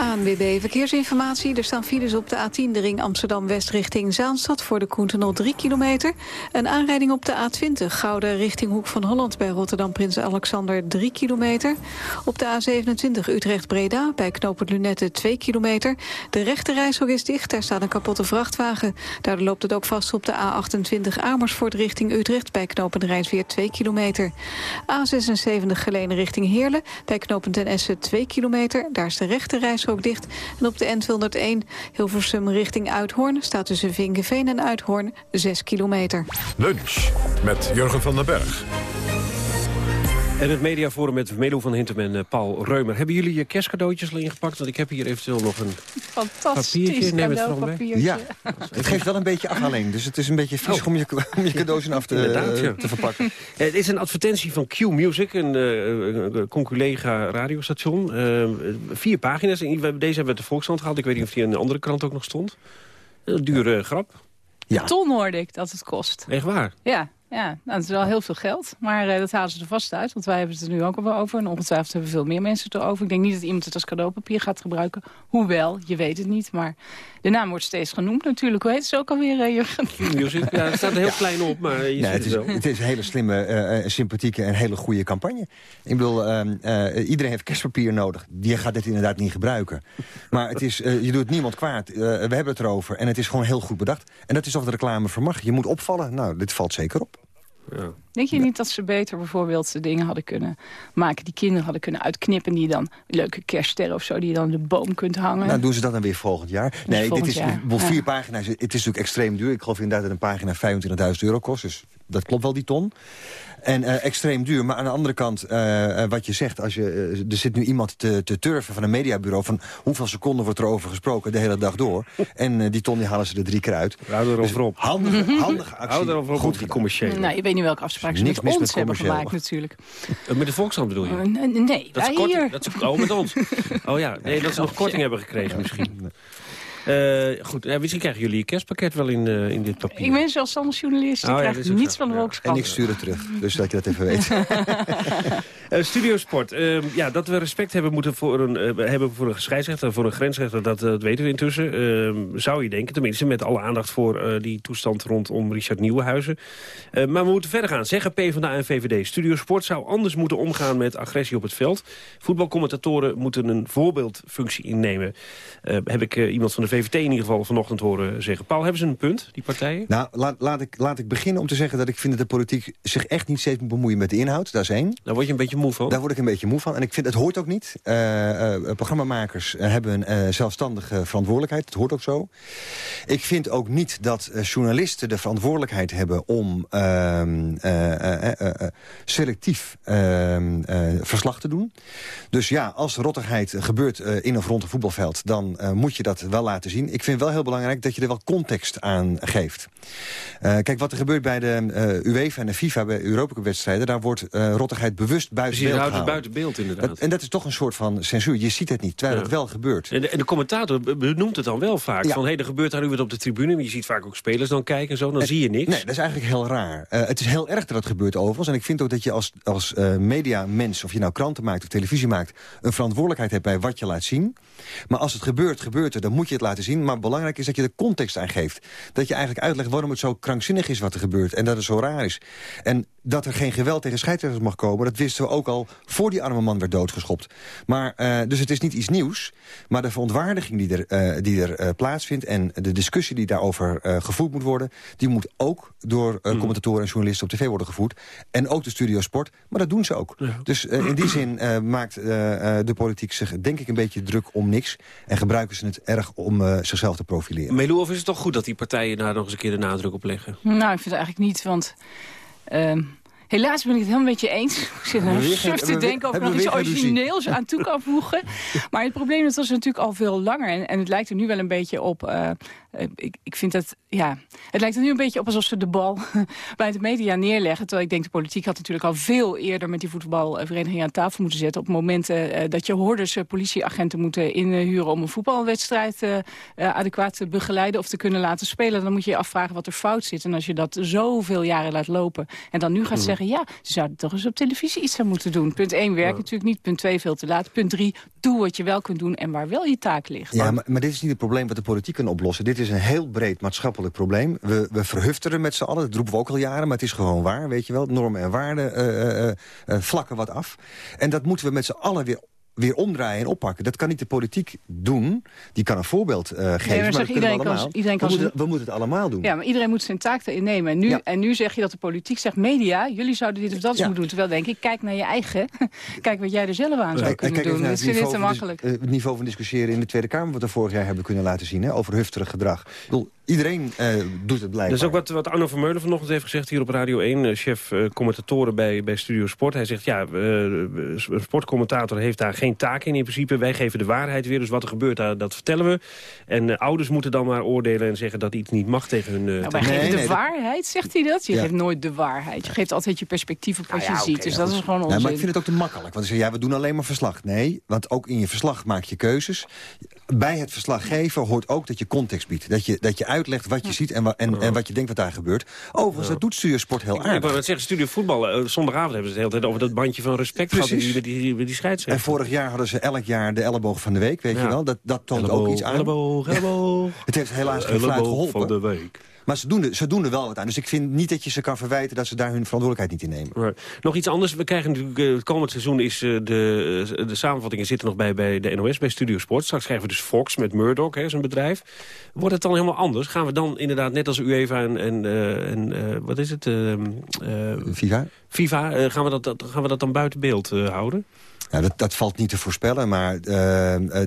ANWB Verkeersinformatie. Er staan files op de A10, de ring Amsterdam-West richting Zaanstad... voor de Koentenol 3 kilometer. Een aanrijding op de A20, Gouden richting Hoek van Holland... bij Rotterdam Prins Alexander 3 kilometer. Op de A27 Utrecht-Breda bij knooppunt Lunette 2 kilometer. De rechte reishok is dicht, daar staat een kapotte vrachtwagen. Daardoor loopt het ook vast op de A28 Amersfoort richting Utrecht... bij knooppunt Rijnsweer 2 kilometer. A76 Gelenen richting Heerlen bij knooppunt Den Essen 2 kilometer. Daar is de rechte dicht. En op de N201 Hilversum richting Uithoorn... staat tussen Vinkenveen en Uithoorn 6 kilometer. Lunch met Jurgen van den Berg. En het mediaforum met Melo van Hintem en uh, Paul Reumer. Hebben jullie je kerstcadeautjes al ingepakt? Want ik heb hier eventueel nog een papiertje. Neem het vooral mee. Ja, het geeft wel een beetje af alleen. Dus het is een beetje vies oh. om, je, om je cadeaus af te, te verpakken. het is een advertentie van Q-Music, een uh, conculega radiostation. vier pagina's. Deze hebben we de Volkskrant gehaald. Ik weet niet of die in een andere krant ook nog stond. Een dure grap. Ja. Een ton hoorde ik dat het kost. Echt waar? Ja. Ja, nou, dat is wel heel veel geld. Maar uh, dat halen ze er vast uit. Want wij hebben het er nu ook al wel over. En ongetwijfeld hebben veel meer mensen het erover. Ik denk niet dat iemand het als cadeaupapier gaat gebruiken. Hoewel, je weet het niet. Maar de naam wordt steeds genoemd natuurlijk. Hoe heet ze ook alweer, uh, Jurgen? Music, ja, het staat er heel klein op. Maar je nee, het, is, het, is, een hele slimme, uh, sympathieke en hele goede campagne. Ik bedoel, ehm, iedereen heeft kerstpapier nodig. Die gaat dit inderdaad niet gebruiken. Maar het is, je doet niemand kwaad. we hebben het erover. En het is gewoon heel goed bedacht. En dat is of de reclame vermag. Je moet opvallen. Nou, dit valt zeker op. Ja. Denk je niet dat ze beter bijvoorbeeld de dingen hadden kunnen maken... die kinderen hadden kunnen uitknippen... die dan leuke kerststerren of zo, die je dan in de boom kunt hangen? Nou, doen ze dat dan weer volgend jaar? Nee, volgend dit is jaar, wel vier ja. pagina's. Het is natuurlijk extreem duur. Ik geloof inderdaad dat een pagina 25.000 euro kost. Dus dat klopt wel, die ton. En eh, extreem duur. Maar aan de andere kant, eh, eh, wat je zegt... Als je, er zit nu iemand te, te turven van een mediabureau... van hoeveel seconden wordt er over gesproken de hele dag door. En die ton die halen ze er drie keer uit. Hou erover Dus op. Handige, handige actie. Hou erover op, Goed commerciële. Nou, je weet niet welke afspraken ze met mis met ons hebben gemaakt natuurlijk. Met de Volkshand bedoel je? Eh, nee, nee, Dat korting, hier. dat ze, oh, met ons. Oh ja, nee, dat ze nog korting hebben gekregen misschien. Eh, goed, ja, misschien krijgen jullie je kerstpakket wel in, eh, in dit papier. Ik ben zelfstandig journalist, ik Oh, ja, krijg niets zo. van de Ja. En ik stuur het terug. Dus dat je dat even weet. Eh, Studio Sport. Eh, ja, dat we respect hebben, moeten voor een, hebben voor een scheidsrechter, voor een grensrechter, dat, dat weten we intussen. Eh, zou je denken, tenminste met alle aandacht voor eh, die toestand rondom Richard Nieuwenhuizen. Eh, maar we moeten verder gaan, zeggen PvdA en VVD. Studio Sport zou anders moeten omgaan met agressie op het veld. Voetbalcommentatoren moeten een voorbeeldfunctie innemen. Eh, heb ik iemand van de VVD in ieder geval vanochtend horen zeggen. Paul, hebben ze een punt, die partijen? Nou, laat, laat, ik, laat ik beginnen om te zeggen dat ik vind dat de politiek zich echt niet steeds moet bemoeien met de inhoud. Dat is één. Daar word je een beetje moe van? Daar word ik een beetje moe van. En ik vind, het hoort ook niet. Eh, eh, programmamakers eh, hebben een zelfstandige verantwoordelijkheid. Dat hoort ook zo. Ik vind ook niet dat journalisten de verantwoordelijkheid hebben om ehm, eh, eh, eh, eh, selectief ehm, eh, verslag te doen. Dus ja, als rottigheid gebeurt in of rond een voetbalveld... dan moet je dat wel laten zien. Ik vind wel heel belangrijk dat je er wel context aan geeft. Eh, kijk, wat er gebeurt bij de eh, UEFA en de FIFA bij Europa Cup wedstrijden... daar wordt eh, rottigheid bewust buiten Precies, beeld houdt het buiten beeld inderdaad. Dat- en dat is toch een soort van censuur. Je ziet het niet, terwijl Ja. het wel gebeurt. En de, en de commentator be- benoemt het dan wel vaak. Ja. Van, hé, er gebeurt daar nu wat op de tribune. Maar je ziet vaak ook spelers dan kijken en zo. Dan En- zie je niks. Nee, dat is eigenlijk heel raar. Het is heel erg dat het gebeurt overigens. En ik vind ook dat je als, als mediamens, of je nou kranten maakt of televisie maakt... een verantwoordelijkheid hebt bij wat je laat zien. Maar als het gebeurt, gebeurt het, dan moet je het laten zien. Maar belangrijk is dat je de context aan geeft. Dat je eigenlijk uitlegt waarom het zo krankzinnig is wat er gebeurt. En dat het zo raar is. En dat er geen geweld tegen scheidsrechters mag komen... dat wisten we ook al voor die arme man werd doodgeschopt. Maar, eh, dus het is niet iets nieuws. Maar de verontwaardiging die er, eh, die er eh, plaatsvindt... en de discussie die daarover gevoerd moet worden... die moet ook door eh, commentatoren en journalisten op tv worden gevoerd. En ook de Studio Sport. Maar dat doen ze ook. Dus in die zin maakt de politiek zich denk ik een beetje druk om niks. En gebruiken ze het erg om eh, zichzelf te profileren. Melou, of is het toch goed dat die partijen daar nog eens een keer de nadruk op leggen? Nou, ik vind het eigenlijk niet, want... ehm, helaas ben ik het helemaal met je eens. Ik zit Hebben we er weer geen- suf te hebben we- denken of ik hebben nog we iets origineels aan toe kan voegen. Maar het probleem is dat ze natuurlijk al veel langer... en, en het lijkt er nu wel een beetje op... eh, ik, ik vind dat, ja... Het lijkt er nu een beetje op alsof ze de bal bij de media neerleggen. Terwijl ik denk, de politiek had natuurlijk al veel eerder... met die voetbalvereniging aan tafel moeten zetten... op momenten eh, dat je hordes eh, politieagenten moeten inhuren... om een voetbalwedstrijd eh, eh, adequaat te begeleiden of te kunnen laten spelen. Dan moet je je afvragen wat er fout zit. En als je dat zoveel jaren laat lopen... en dan nu gaat Mhm. zeggen... ja, ze zouden toch eens op televisie iets aan moeten doen. Punt 1 werkt natuurlijk niet. Punt 2 veel te laat. Punt 3 doe wat je wel kunt doen en waar wel je taak ligt. Ja, maar, maar dit is niet het probleem wat de politiek kan oplossen. Dit is een heel breed maatschappelijk probleem. We, we verhufteren met z'n allen, dat roepen we ook al jaren... maar het is gewoon waar, weet je wel. Normen en waarden eh, eh, eh, vlakken wat af. En dat moeten we met z'n allen weer weer omdraaien en oppakken. Dat kan niet de politiek doen. Die kan een voorbeeld eh, geven, maar we iedereen kan- allemaal. iedereen kan we, moeten, zijn- we moeten het allemaal doen. Ja, maar iedereen moet zijn taak erin nemen. En nu, Ja. en nu zeg je dat de politiek zegt, media, jullie zouden dit of dat Ja. moeten doen. Terwijl denk ik, kijk naar je eigen. kijk wat jij er zelf aan zou kunnen doen. Dat van makkelijk. eh, het niveau van discussiëren in de Tweede Kamer... wat we vorig jaar hebben kunnen laten zien, hè, over hufterig gedrag. Ik bedoel, iedereen eh, doet het blijkbaar. Dat is ook wat, wat Arno Vermeulen vanochtend heeft gezegd hier op Radio 1. eh, chef commentatoren bij, bij Studio Sport. Hij zegt, ja, een sportcommentator heeft daar geen taak in in principe. Wij geven de waarheid weer, dus wat er gebeurt, daar, dat vertellen we. En eh, ouders moeten dan maar oordelen en zeggen dat iets niet mag tegen hun... Nou, wij tegen- geven de waarheid, zegt hij dat? Je Ja. geeft nooit de waarheid. Je geeft altijd je perspectief op wat Ja, je ziet. Dus ja, dat goed. is gewoon Nee, onzin. maar ik vind het ook te makkelijk. Want ze zeggen, ja, we doen alleen maar verslag. Nee, want ook in je verslag maak je keuzes. Bij het verslag geven hoort ook dat je context biedt. Dat je, dat je uitlegt wat je ziet en, wa- en, en wat je denkt wat daar gebeurt. Overigens, dat doet Studiosport heel Ik, ik wou aardig. net zeggen, Studio Voetbal, eh, zondagavond hebben ze het de hele tijd over dat bandje van respect gehad Precies. die, die, die, die scheidsrechter. En vorig jaar hadden ze elk jaar de elleboog van de week, weet Ja. je wel. Dat, dat toont Elleboog, ook iets aan. elleboog, elleboog. Het heeft helaas geen fluit geholpen. van de week. Maar ze doen, er, ze doen er wel wat aan. Dus ik vind niet dat je ze kan verwijten dat ze daar hun verantwoordelijkheid niet in nemen. Nog iets anders. We krijgen natuurlijk, eh, het komend seizoen is eh, de, eh, de samenvattingen zitten nog bij, bij de NOS, bij Studio Sport. Straks krijgen we dus Fox met Murdoch, hè, zijn bedrijf. Wordt het dan helemaal anders? Gaan we dan inderdaad, net als UEFA en, en, en wat is het? Ehm, Viva? Viva, gaan, we dat, dat, gaan we dat dan buiten beeld houden? Ja, dat, dat valt niet te voorspellen, maar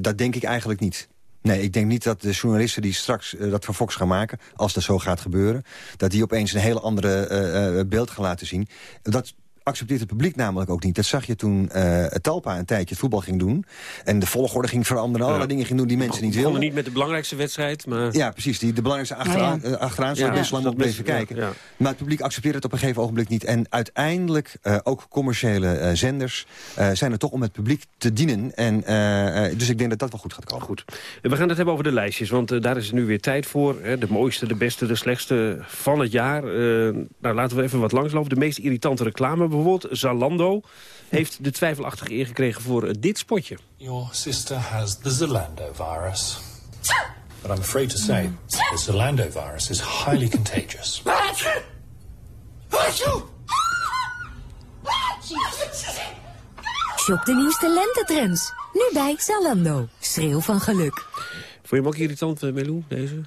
dat denk ik eigenlijk niet. Nee, ik denk niet dat de journalisten die straks dat voor Fox gaan maken... als dat zo gaat gebeuren, dat die opeens een hele andere beeld gaan laten zien. Dat accepteert het publiek namelijk ook niet. Dat zag je toen uh, Talpa een tijdje het voetbal ging doen. En de volgorde ging veranderen. Allerlei dingen ging doen die mensen niet wilden. niet met de belangrijkste wedstrijd. Maar... Ja, precies. Die, de belangrijkste achteraan, ja, ja. achteraan zou ja, lang op bleven kijken. Maar het publiek accepteert het op een gegeven ogenblik niet. En uiteindelijk, uh, ook commerciële uh, zenders... zijn er toch om het publiek te dienen. En, dus ik denk dat dat wel goed gaat komen. Goed. We gaan het hebben over de lijstjes. Want daar is nu weer tijd voor. Hè, de mooiste, de beste, de slechtste van het jaar. nou, laten we even wat langslopen. De meest irritante reclame bijvoorbeeld Zalando heeft de twijfelachtige eer gekregen voor dit spotje. Your sister has the Zalando virus. But I'm afraid to say, the Zalando virus is highly contagious. Shop de nieuwste lentetrends. Nu bij Zalando. Schreeuw van geluk. Vond je hem ook irritant, uh, Melou, deze?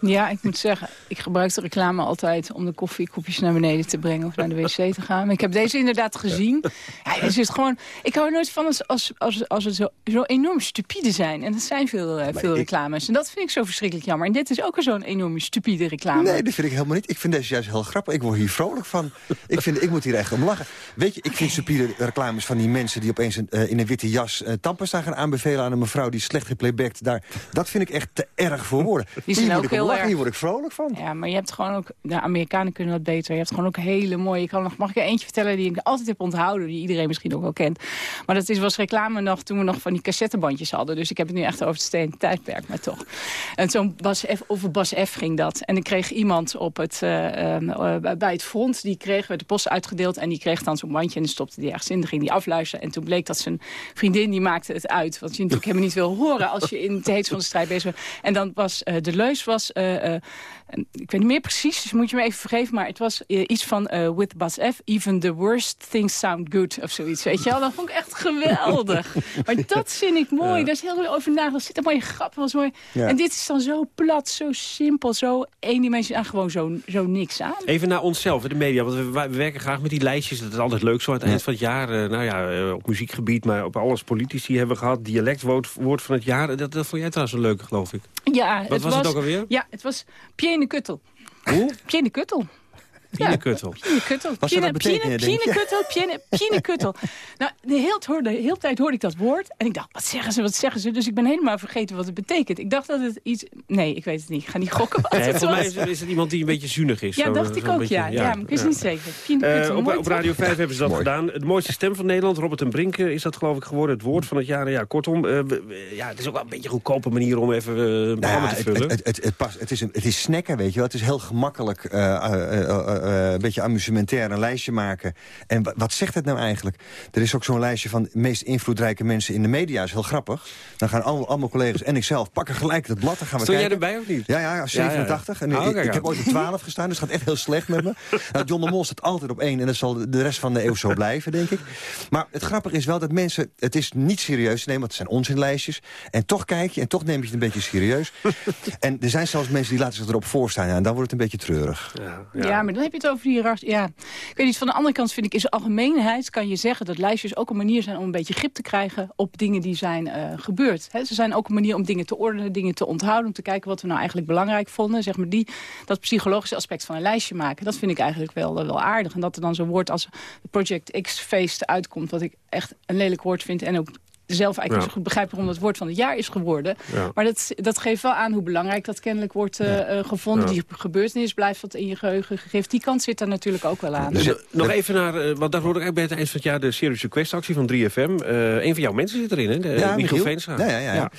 Ja, ik moet zeggen, ik gebruik de reclame altijd om de koffiekopjes naar beneden te brengen of naar de wc te gaan. Maar ik heb deze inderdaad gezien. Ja, er zit gewoon, ik hou er nooit van als, als, als, als het zo, zo enorm stupide zijn. En dat zijn veel, uh, veel reclames. En dat vind ik zo verschrikkelijk jammer. En dit is ook zo'n enorm stupide reclame. Nee, dat vind ik helemaal niet. Ik vind deze juist heel grappig. Ik word hier vrolijk van. ik, vind, ik moet hier echt om lachen. Weet je, ik vind stupide reclames van die mensen die opeens uh, in een witte jas uh, staan gaan aanbevelen aan een mevrouw die slecht geplaybacked. Daar, dat vind ik echt te erg voor woorden. Die zijn ook heel lachen, hier word ik vrolijk van. Ja, maar je hebt gewoon ook... De Amerikanen kunnen dat beter. Je hebt gewoon ook hele mooie... Ik kan nog, mag ik er eentje vertellen die ik altijd heb onthouden... die iedereen misschien ook wel kent. Maar dat is, was reclame nog toen we nog van die cassettebandjes hadden. Dus ik heb het nu echt over het steen tijdperk, maar toch. En zo'n Bas F, over Bas F ging dat. En ik kreeg iemand op het, uh, uh, bij het front... die kreeg, werd de post uitgedeeld... en die kreeg dan zo'n bandje en die stopte die ergens in. Dan ging die afluisteren. En toen bleek dat zijn vriendin, die maakte het uit. Wat je natuurlijk helemaal niet wil horen... als je in het heet van de strijd bezig bent. En dan was de leus was... Uh, ik weet niet meer precies, dus moet je me even vergeven... maar het was uh, iets van With Bas F... Even the worst things sound good, of zoiets, weet je wel. Dat vond ik echt geweldig. maar dat vind ik mooi, ja. daar is heel veel over nagedacht. zit een mooie grap, was mooi. Ja. En dit is dan zo plat, zo simpel, zo eendimensionaal, gewoon zo, zo niks aan. Even naar onszelf, de media, want we, we, werken graag met die lijstjes. Dat is altijd leuk zo aan het eind van het jaar. Nou ja, op muziekgebied, maar op alles politici hebben we gehad. Dialectwoord woord van het jaar, dat, dat vond jij trouwens een leuke, geloof ik. Ja, Wat het was, was het ook alweer? Ja, het was Piene Kuttel. Hoe? Piene Kuttel. Pienekuttel. Ja, pienekuttel. Wat zou dat betekenen, denk je? Pienekuttel, piene, pienekuttel. nou, de hele, hoorde, de hele tijd hoorde ik dat woord. En ik dacht, wat zeggen ze, wat zeggen ze? Dus ik ben helemaal vergeten wat het betekent. Ik dacht dat het iets... Nee, ik weet het niet. Ik ga niet gokken wat Nee, het voor mij was. is, is het iemand die een beetje zuinig is. Ja, Zo, dacht ik ook, beetje, ja. ja. maar ik wist ja. niet zeker. Pienekuttel, Eh, op, op? Radio 5 hebben ze dat gedaan. De mooiste stem van Nederland, Robert en Brink, is dat geloof ik geworden. Het woord van het jaar. Ja, kortom, eh, we- ja, het is ook wel een beetje een goedkope manier om even eh, een Nou ja, te het, vullen. het, het, het, past- het, is een, het is snacken, weet je wel. Het is heel gemakkelijk eh, eh, eh, eh, eh, een beetje amusementair een lijstje maken. En wa- wat zegt het nou eigenlijk? Er is ook zo'n lijstje van de meest invloedrijke mensen in de media. is heel grappig. Dan gaan al, allemaal collega's en ikzelf pakken gelijk het blad. Dan gaan we Stond jij erbij of niet? Ja, ja, ja 87. En Oh, ik, kijk ik heb ooit op 12 gestaan, dus het gaat echt heel slecht met me. Nou, John de Mol staat altijd op één en dat zal de rest van de eeuw zo blijven, denk ik. Maar het grappige is wel dat mensen... Het is niet serieus te nemen, want het zijn onzinlijstjes. En toch kijk je en toch neem je het een beetje serieus. en er zijn zelfs mensen die laten zich erop voorstaan. Ja, en dan wordt het een beetje treurig. Ja. maar dan heb je het over die ras. Ja, ik weet niet. Van de andere kant vind ik in zijn algemeenheid kan je zeggen dat lijstjes ook een manier zijn om een beetje grip te krijgen op dingen die zijn eh, gebeurd. Ze zijn ook een manier om dingen te ordenen, dingen te onthouden, om te kijken wat we nou eigenlijk belangrijk vonden. Zeg maar die, dat psychologische aspect van een lijstje maken, dat vind ik eigenlijk wel, wel aardig. En dat er dan zo'n woord als Project X feest uitkomt, wat ik echt een lelijk woord vind en ook zelf eigenlijk Ja. niet zo goed begrijp waarom het woord van het jaar is geworden. Ja. Maar dat, dat geeft wel aan hoe belangrijk dat kennelijk wordt eh, eh, gevonden. Ja. Die gebeurtenis blijft wat in je geheugen gegeven. Die kant zit er natuurlijk ook wel aan. Dus, eh, nog even naar, eh, want daar hoorde ik eigenlijk bij het eind van het jaar... de Serious Request actie van 3FM. Eh een van jouw mensen zit erin, hè? De, Michiel, Michiel. Veenstra. Ja, ja, ja. ja.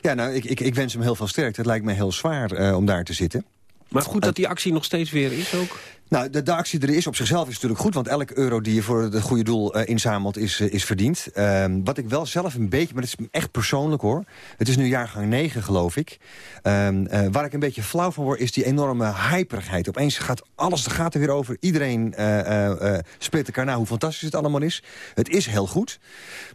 ja nou, ik, ik, ik wens hem heel veel sterkte. Het lijkt mij heel zwaar eh, om daar te zitten. Maar goed dat die actie nog steeds weer is ook. Nou, de, de actie er is op zichzelf is natuurlijk goed... want elke euro die je voor het goede doel uh, inzamelt is, uh, is verdiend. Uh, wat ik wel zelf een beetje, maar dat is echt persoonlijk hoor... het is nu jaargang 9 geloof ik. Ehm, waar ik een beetje flauw van word is die enorme hyperigheid. Opeens gaat alles, er gaat er weer over. Iedereen spreekt elkaar na hoe fantastisch het allemaal is. Het is heel goed.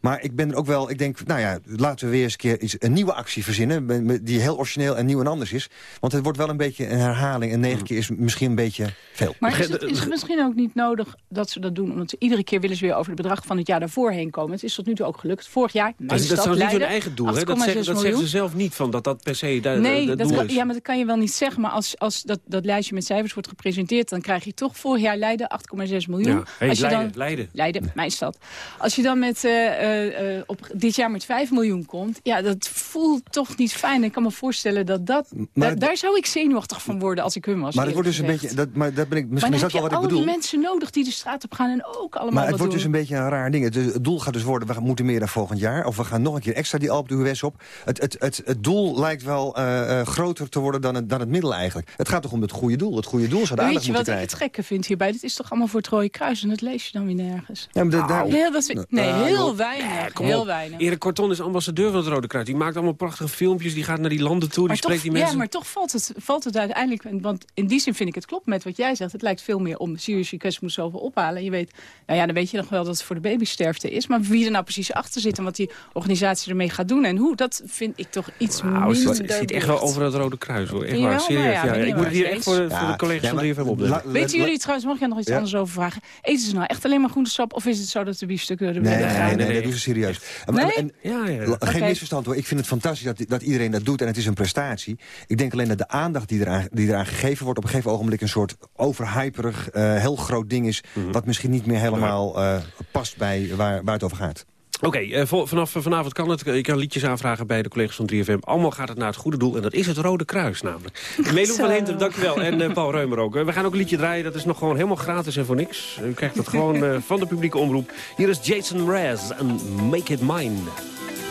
Maar ik ben er ook wel, ik denk, nou ja, laten we weer eens een keer iets, een nieuwe actie verzinnen... die heel origineel en nieuw en anders is. Want het wordt wel een beetje een herhaling. En negen mm. keer is misschien een beetje veel. Maar is het, is het misschien ook niet nodig dat ze dat doen? Omdat ze iedere keer willen ze weer over het bedrag van het jaar daarvoor heen komen. Het is tot nu toe ook gelukt. Vorig jaar, mijn dat, stad, dat is Leiden, niet hun eigen doel. Hè? Dat, zeggen, dat zeggen ze zelf niet, van dat dat per se de, nee, dat doel kan, is. Ja, maar dat kan je wel niet zeggen. Maar als, als dat, dat lijstje met cijfers wordt gepresenteerd... dan krijg je toch vorig jaar Leiden 8,6 miljoen. Ja. Hey, als je Leiden, dan, Leiden. Leiden, mijn stad. Als je dan met, uh, uh, op dit jaar met 5 miljoen komt... ja, dat voelt toch niet fijn. Ik kan me voorstellen dat dat... Maar, da, daar zou ik zenuwachtig van worden als ik hun was. Maar het wordt dus een beetje... Dat, maar dat ben ik, misschien is dat wel wat ik bedoel. die mensen nodig die de straat op gaan en ook allemaal Maar het wordt doen. dus een beetje een raar ding. Het, het, doel gaat dus worden, we moeten meer dan volgend jaar. Of we gaan nog een keer extra die Alp de Hues op. Het, het, het, het doel lijkt wel uh, uh, groter te worden dan het, dan het middel eigenlijk. Het gaat toch om het goede doel. Het goede doel zou de Weet aandacht je wat ik het gekke vind hierbij? Dit is toch allemaal voor het Rode Kruis en dat lees je dan weer nergens. Ja, maar de, daar, heel, dat, nee, Ah, heel weinig. Heel weinig. Erik Korton is ambassadeur van het Rode Kruis. Die maakt allemaal prachtige filmpjes. Die gaat naar die landen toe. Die Maar spreekt toch, die mensen. Ja, maar toch valt het, valt het uiteindelijk... Want in die zin vind ik het klopt met wat jij zegt. Het lijkt veel meer om Serious Request moet zoveel ophalen. En je weet, nou ja, dan weet je nog wel dat het voor de babysterfte is. Maar wie er nou precies achter zit en wat die organisatie ermee gaat doen en hoe... dat vind ik toch iets Nou, minder het zit echt wel over het Rode Kruis. Hoor. Echt waar, serieus. Nou ja, ik moet het hier echt voor, de- voor de collega's ja, van maar 3FM opnemen. la- Weten jullie trouwens, mag ik nog iets Ja. anders over vragen? Eten ze nou echt alleen maar groentesap of is het zo dat de biefstukken er Nee, gaan? nee, nee. dat doen ze serieus. En- Nee? en- Ja, ja. L- Geen misverstand hoor. Ik vind het fantastisch dat, dat iedereen dat doet en het is een prestatie. Ik denk alleen dat de aandacht die eraan, die eraan gegeven wordt... op een gegeven ogenblik een soort overhyperig, eh, heel groot ding is... Mhm. wat misschien niet meer helemaal eh, past bij waar, waar het over gaat. Oké, eh, vanaf vanavond kan het. Ik kan liedjes aanvragen bij de collega's van 3FM. Allemaal gaat het naar het goede doel. En dat is het Rode Kruis namelijk. Meloen van. Hintem, dankjewel. En eh, Paul Reumer ook. We gaan ook een liedje draaien. Dat is nog gewoon helemaal gratis en voor niks. U krijgt het gewoon eh, van de publieke omroep. Hier is Jason Mraz en Make It Mine.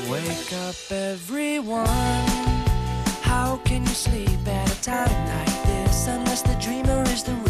Wake up everyone How can you sleep at a time like this Unless the dreamer is the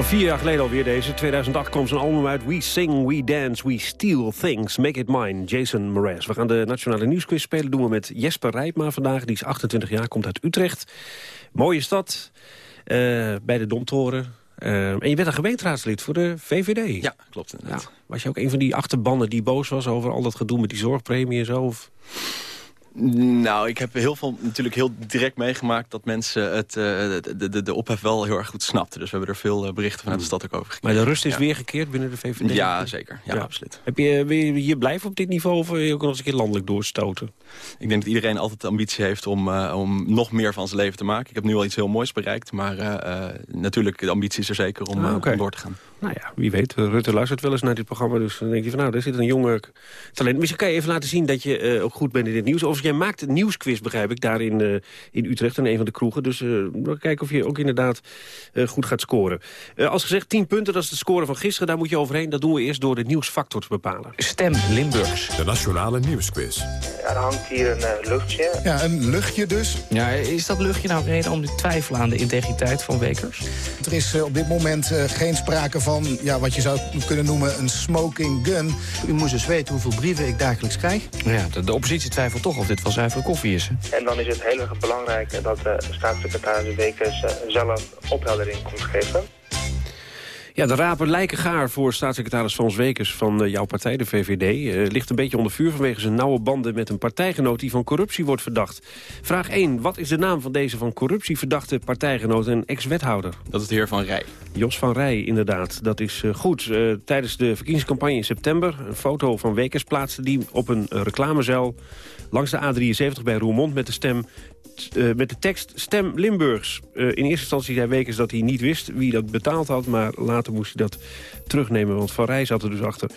Van vier jaar geleden alweer deze. 2008 kwam zijn album uit. We sing, we dance, we steal things. Make it mine. Jason Mraz. We gaan de Nationale Nieuwsquiz spelen. Doen we met Jesper Rijpma vandaag. Die is 28 jaar, komt uit Utrecht. Mooie stad. eh, bij de Domtoren. Eh, en je bent een gemeenteraadslid voor de VVD. Ja, klopt inderdaad. Ja. Was je ook een van die achterbannen die boos was over al dat gedoe met die zorgpremie en zo? Of? Nou, ik heb heel veel natuurlijk heel direct meegemaakt... dat mensen het, eh, de, de, de ophef wel heel erg goed snapten. Dus we hebben er veel eh, berichten vanuit de stad ook over gekregen. Maar de rust is Ja. weergekeerd binnen de VVD? Ja, zeker. Ja, absoluut. Heb je, wil je hier blijven op dit niveau of wil je ook nog eens een keer landelijk doorstoten? Ik denk dat iedereen altijd de ambitie heeft om, eh, om nog meer van zijn leven te maken. Ik heb nu al iets heel moois bereikt. Maar eh, eh, natuurlijk, de ambitie is er zeker om, Ah, eh, om door te gaan. Nou ja, wie weet. Rutte luistert wel eens naar dit programma. Dus dan denk je van nou, daar zit een jonge talent. Misschien kan je even laten zien dat je eh, ook goed bent in dit nieuws. Of jij maakt een nieuwsquiz, begrijp ik, daar in, eh, in Utrecht. In een van de kroegen. Dus eh, we kijken of je ook inderdaad eh, goed gaat scoren. Eh, als gezegd, 10 punten, dat is de score van gisteren. Daar moet je overheen. Dat doen we eerst door de nieuwsfactor te bepalen. Stem Limburgs. De Nationale Nieuwsquiz. Ja, er hangt hier een eh, luchtje. Ja, een luchtje dus. Ja, is dat luchtje nou reden om te twijfelen aan de integriteit van Wekers? Er is eh, op dit moment eh, geen sprake van ja, wat je zou kunnen noemen een smoking gun. U moest dus weten hoeveel brieven ik dagelijks krijg. Ja, de, de oppositie twijfelt toch of dit wel zuivere koffie is. Hè? En dan is het heel erg belangrijk dat de staatssecretaris Wekers eh, zelf opheldering komt geven. Ja, de rapen lijken gaar voor staatssecretaris Frans Wekers van eh, jouw partij, de VVD. Eh, ligt een beetje onder vuur vanwege zijn nauwe banden met een partijgenoot die van corruptie wordt verdacht. Vraag 1. Wat is de naam van deze van corruptie verdachte partijgenoot en ex-wethouder? Dat is de heer Van Rij. Jos van Rij, inderdaad. Dat is eh, goed. Tijdens de verkiezingscampagne in september... een foto van Wekers plaatste die op een reclamezuil... langs de A73 bij Roermond met de stem... met de tekst Stem Limburgs. In eerste instantie zei Wekers dat hij niet wist wie dat betaald had... maar later moest hij dat terugnemen, want Van Rij zat er dus achter.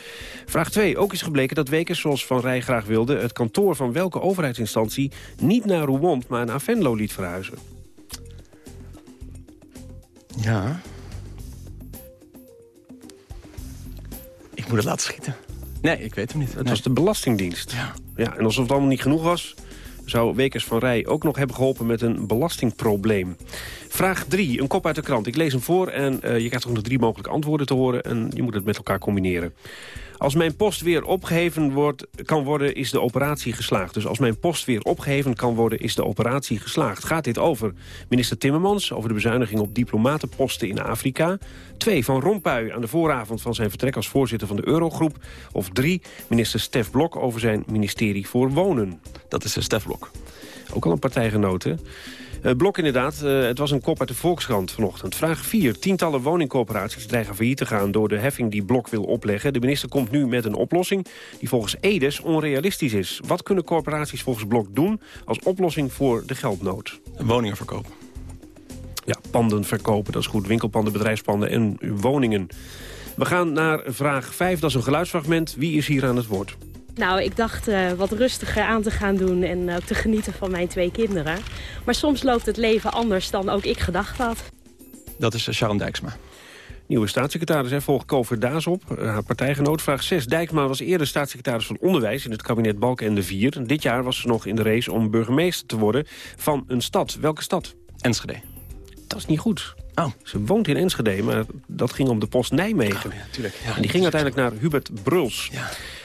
Vraag 2. Ook is gebleken dat Wekers, zoals Van Rij graag wilde... het kantoor van welke overheidsinstantie niet naar Roermond... maar naar Venlo liet verhuizen. Ja. Ik moet het laten schieten. Nee, ik weet hem niet. Het was de Belastingdienst. Ja. ja. En alsof het allemaal niet genoeg was... zou Wekers van Rij ook nog hebben geholpen met een belastingprobleem. Vraag 3, een kop uit de krant. Ik lees hem voor en eh, je krijgt nog drie mogelijke antwoorden te horen... en je moet het met elkaar combineren. Als mijn post weer opgeheven wordt, kan worden, is de operatie geslaagd. Dus als mijn post weer opgeheven kan worden, is de operatie geslaagd. Gaat dit over minister Timmermans, over de bezuiniging op diplomatenposten in Afrika? Twee, Van Rompuy aan de vooravond van zijn vertrek als voorzitter van de Eurogroep? Of drie, minister Stef Blok over zijn ministerie voor Wonen? Dat is de Stef Blok. Ook al een? Eh, Blok inderdaad, eh, het was een kop uit de Volkskrant vanochtend. Vraag 4. Tientallen woningcorporaties dreigen failliet te gaan... door de heffing die Blok wil opleggen. De minister komt nu met een oplossing die volgens Edes onrealistisch is. Wat kunnen corporaties volgens Blok doen als oplossing voor de geldnood? Woningen verkopen. Ja, panden verkopen, dat is goed. Winkelpanden, bedrijfspanden en woningen. We gaan naar vraag 5, dat is een geluidsfragment. Wie is hier aan het woord? Nou, ik dacht eh, wat rustiger aan te gaan doen en ook te genieten van mijn twee kinderen. Maar soms loopt het leven anders dan ook ik gedacht had. Dat is eh, Sharon Dijksma. Nieuwe staatssecretaris, hè, volgt Kover Daas op. eh, haar partijgenoot. Vraag 6. Dijkma was eerder staatssecretaris van Onderwijs... in het kabinet Balkenende 4. Dit jaar was ze nog in de race om burgemeester te worden van een stad. Welke stad? Enschede. Dat is niet goed. Oh. Ze woont in Enschede, maar dat ging om de post Nijmegen. Oh, ja, tuurlijk. Ja, en die ging uiteindelijk naar Hubert Bruls.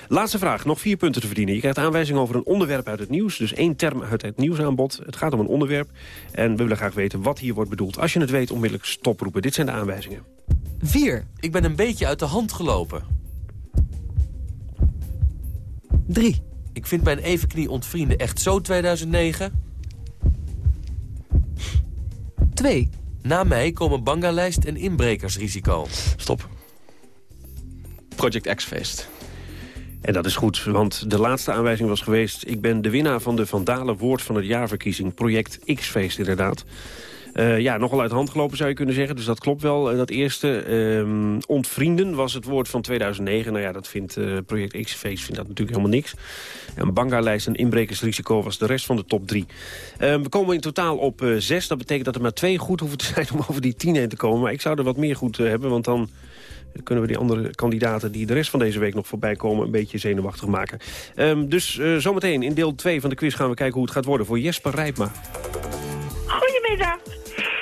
Laatste vraag, nog vier punten te verdienen. Je krijgt aanwijzing over een onderwerp uit het nieuws. Dus één term uit het nieuwsaanbod. Het gaat om een onderwerp. En we willen graag weten wat hier wordt bedoeld. Als je het weet, onmiddellijk stoproepen. Dit zijn de aanwijzingen. 4. Ik ben een beetje uit de hand gelopen. 3. Ik vind mijn evenknie ontvrienden echt zo 2009. 2. Na mij komen bangalijst en inbrekersrisico. Stop. Project X-feest. En dat is goed, want de laatste aanwijzing was geweest... ik ben de winnaar van de Vandalen Woord van het Jaarverkiezing. Project X-feest inderdaad. Eh, ja, nogal uit de hand gelopen zou je kunnen zeggen. Dus dat klopt wel. Eh, dat eerste, ehm, ontvrienden, was het woord van 2009. Nou ja, dat vindt eh, Project X-feest vindt dat natuurlijk helemaal niks. En bangalijst en inbrekersrisico was de rest van de top drie. Ehm, we komen in totaal op zes. Dat betekent dat er maar twee goed hoeven te zijn om over die tien heen te komen. Maar ik zou er wat meer goed hebben, want dan kunnen we die andere kandidaten die de rest van deze week nog voorbij komen... een beetje zenuwachtig maken. Ehm, dus eh, zometeen in deel 2 van de quiz gaan we kijken hoe het gaat worden voor Jesper Rijpma. Goedemiddag.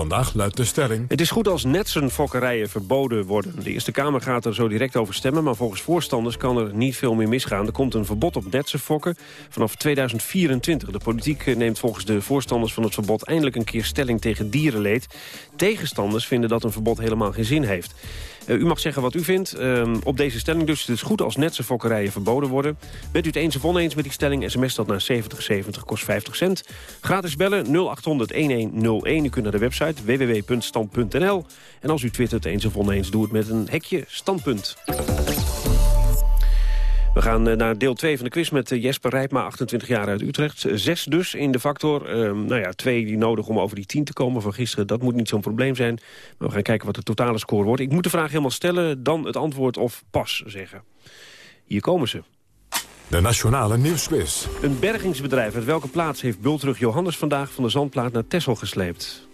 Vandaag luidt de stelling... Het is goed als netsenfokkerijen verboden worden. De Eerste Kamer gaat er zo direct over stemmen... maar volgens voorstanders kan er niet veel meer misgaan. Er komt een verbod op netsenfokken vanaf 2024. De politiek neemt volgens de voorstanders van het verbod... eindelijk een keer stelling tegen dierenleed. Tegenstanders vinden dat een verbod helemaal geen zin heeft. Uh, u mag zeggen wat u vindt uh, op deze stelling. Dus het is goed als netse fokkerijen verboden worden. Bent u het eens of oneens met die stelling? SMS dat naar 7070 kost 50 cent. Gratis bellen 0800-1101. U kunt naar de website www.stand.nl. En als u twittert eens of oneens, doe het met een hekje standpunt. We gaan eh, naar deel 2 van de quiz met eh, Jesper Rijpma, 28 jaar uit Utrecht. Zes dus in de factor. Ehm, nou ja, twee die nodig om over die 10 te komen van gisteren. Dat moet niet zo'n probleem zijn. Maar we gaan kijken wat de totale score wordt. Ik moet de vraag helemaal stellen, dan het antwoord of pas zeggen. Hier komen ze. De Nationale Nieuwsquiz. Een bergingsbedrijf uit welke plaats heeft bultrug Johannes vandaag van de Zandplaat naar Texel gesleept?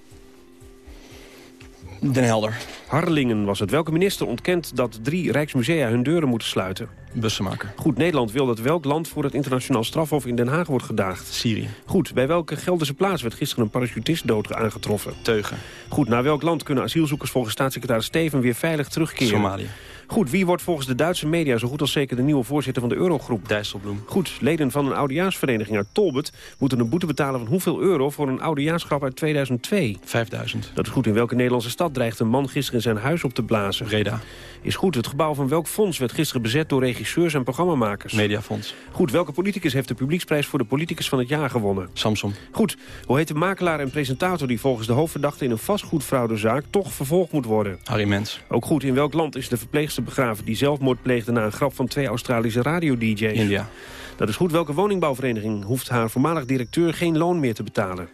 Den Helder. Harlingen was het. Welke minister ontkent dat drie Rijksmusea hun deuren moeten sluiten? Bussenmaker. Goed, Nederland wil dat welk land voor het internationaal strafhof in Den Haag wordt gedaagd? Syrië. Goed, bij welke Gelderse plaats werd gisteren een parachutist dood aangetroffen? Teugen. Goed, naar welk land kunnen asielzoekers volgens staatssecretaris Steven weer veilig terugkeren? Somalië. Goed, wie wordt volgens de Duitse media zo goed als zeker de nieuwe voorzitter van de Eurogroep? Dijsselbloem. Goed, leden van een oudejaarsvereniging uit Tolbert moeten een boete betalen van hoeveel euro voor een oudejaarsgrap uit 2002? 5000. Dat is goed. In welke Nederlandse stad dreigt een man gisteren in zijn huis op te blazen? Reda. Is goed. Het gebouw van welk fonds werd gisteren bezet door regisseurs en programmamakers? Mediafonds. Goed. Welke politicus heeft de publieksprijs voor de politicus van het jaar gewonnen? Samson. Goed. Hoe heet de makelaar en presentator die volgens de hoofdverdachte in een vastgoedfraudezaak toch vervolgd moet worden? Harry Mens. Ook goed. In welk land is de verpleegster begraven die zelfmoord pleegde na een grap van twee Australische radio-dj's? India. Dat is goed. Welke woningbouwvereniging hoeft haar voormalig directeur geen loon meer te betalen?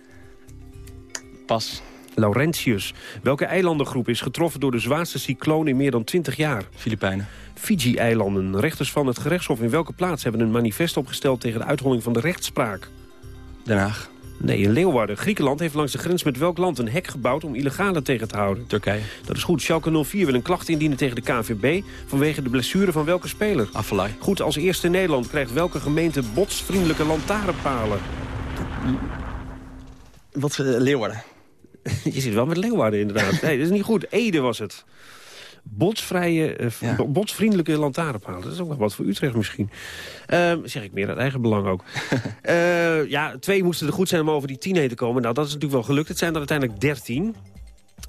Pas. Laurentius. Welke eilandengroep is getroffen door de zwaarste cycloon in meer dan 20 jaar? Filipijnen. Fiji-eilanden. Rechters van het gerechtshof in welke plaats hebben een manifest opgesteld tegen de uitholling van de rechtspraak? Den Haag. Nee, in Leeuwarden. Griekenland heeft langs de grens met welk land een hek gebouwd om illegale tegen te houden? Turkije. Dat is goed. Schalke 04 wil een klacht indienen tegen de KNVB vanwege de blessure van welke speler? Affelay. Goed, als eerste in Nederland krijgt welke gemeente botsvriendelijke lantaarnpalen? Wat, uh, Leeuwarden. Je zit wel met Leeuwarden inderdaad. Nee, dat is niet goed. Ede was het. Botsvrije, ja. botsvriendelijke lantaarnpalen. Dat is ook nog wat voor Utrecht misschien. Uh, zeg ik meer uit eigen belang ook. uh, ja, twee moesten er goed zijn om over die tien heen te komen. Nou, dat is natuurlijk wel gelukt. Het zijn er uiteindelijk dertien.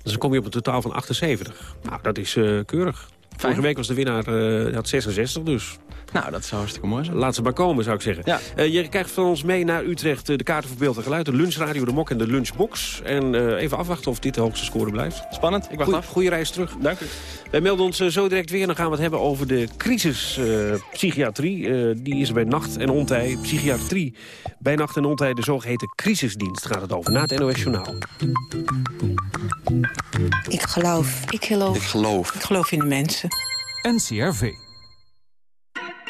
Dus dan kom je op een totaal van 78. Nou, dat is keurig. Vorige week was de winnaar had 66, dus... Nou, dat zou hartstikke mooi zijn. Laat ze maar komen, zou ik zeggen. Ja. Uh, je krijgt van ons mee naar Utrecht uh, de kaarten voor beeld en geluid... de lunchradio, de mok en de lunchbox. En uh, even afwachten of dit de hoogste score blijft. Spannend, ik wacht Goeie, af. Goeie reis terug. Dank u. Wij melden ons zo direct weer en dan gaan we het hebben over de crisispsychiatrie. die is er bij Nacht en Ontij. Psychiatrie bij Nacht en Ontij, de zogeheten crisisdienst gaat het over. Na het NOS Journaal. Ik geloof. Ik geloof. Ik geloof. Ik geloof in de mensen. NCRV.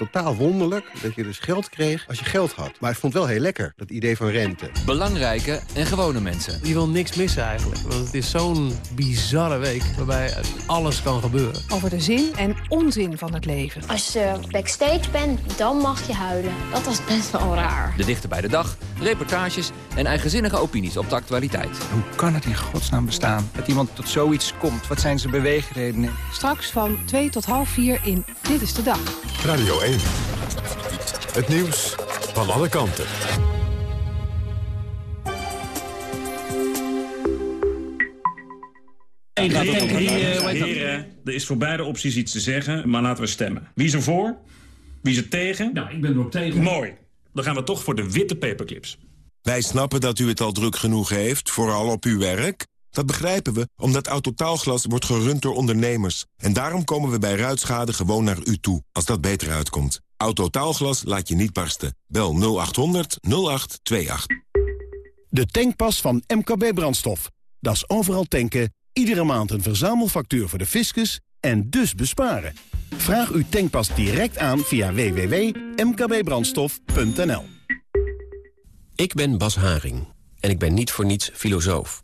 Totaal wonderlijk dat je dus geld kreeg als je geld had. Maar ik vond het wel heel lekker, dat idee van rente. Belangrijke en gewone mensen. Je wil niks missen eigenlijk. Want het is zo'n bizarre week waarbij alles kan gebeuren. Over de zin en onzin van het leven. Als je backstage bent, dan mag je huilen. Dat was best wel raar. De dichter bij de dag, reportages en eigenzinnige opinies op de actualiteit. Hoe kan het in godsnaam bestaan dat iemand tot zoiets komt? Wat zijn zijn beweegredenen? Straks van 2 tot half 4 in Dit is de Dag. Radio 1. Het nieuws van alle kanten. Heren, er is voor beide opties iets te zeggen, maar laten we stemmen. Wie is er voor? Wie is er tegen? Nou, ik ben er ook tegen. Mooi. Dan gaan we toch voor de witte paperclips. Wij snappen dat u het al druk genoeg heeft, vooral op uw werk. Dat begrijpen we, omdat Autotaalglas wordt gerund door ondernemers. En daarom komen we bij ruitschade gewoon naar u toe, als dat beter uitkomt. Autotaalglas laat je niet barsten. Bel 0800 0828. De tankpas van MKB Brandstof. Dat is overal tanken, iedere maand een verzamelfactuur voor de fiscus en dus besparen. Vraag uw tankpas direct aan via www.mkbbrandstof.nl. Ik ben Bas Haring en ik ben niet voor niets filosoof.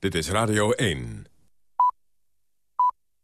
Dit is Radio 1.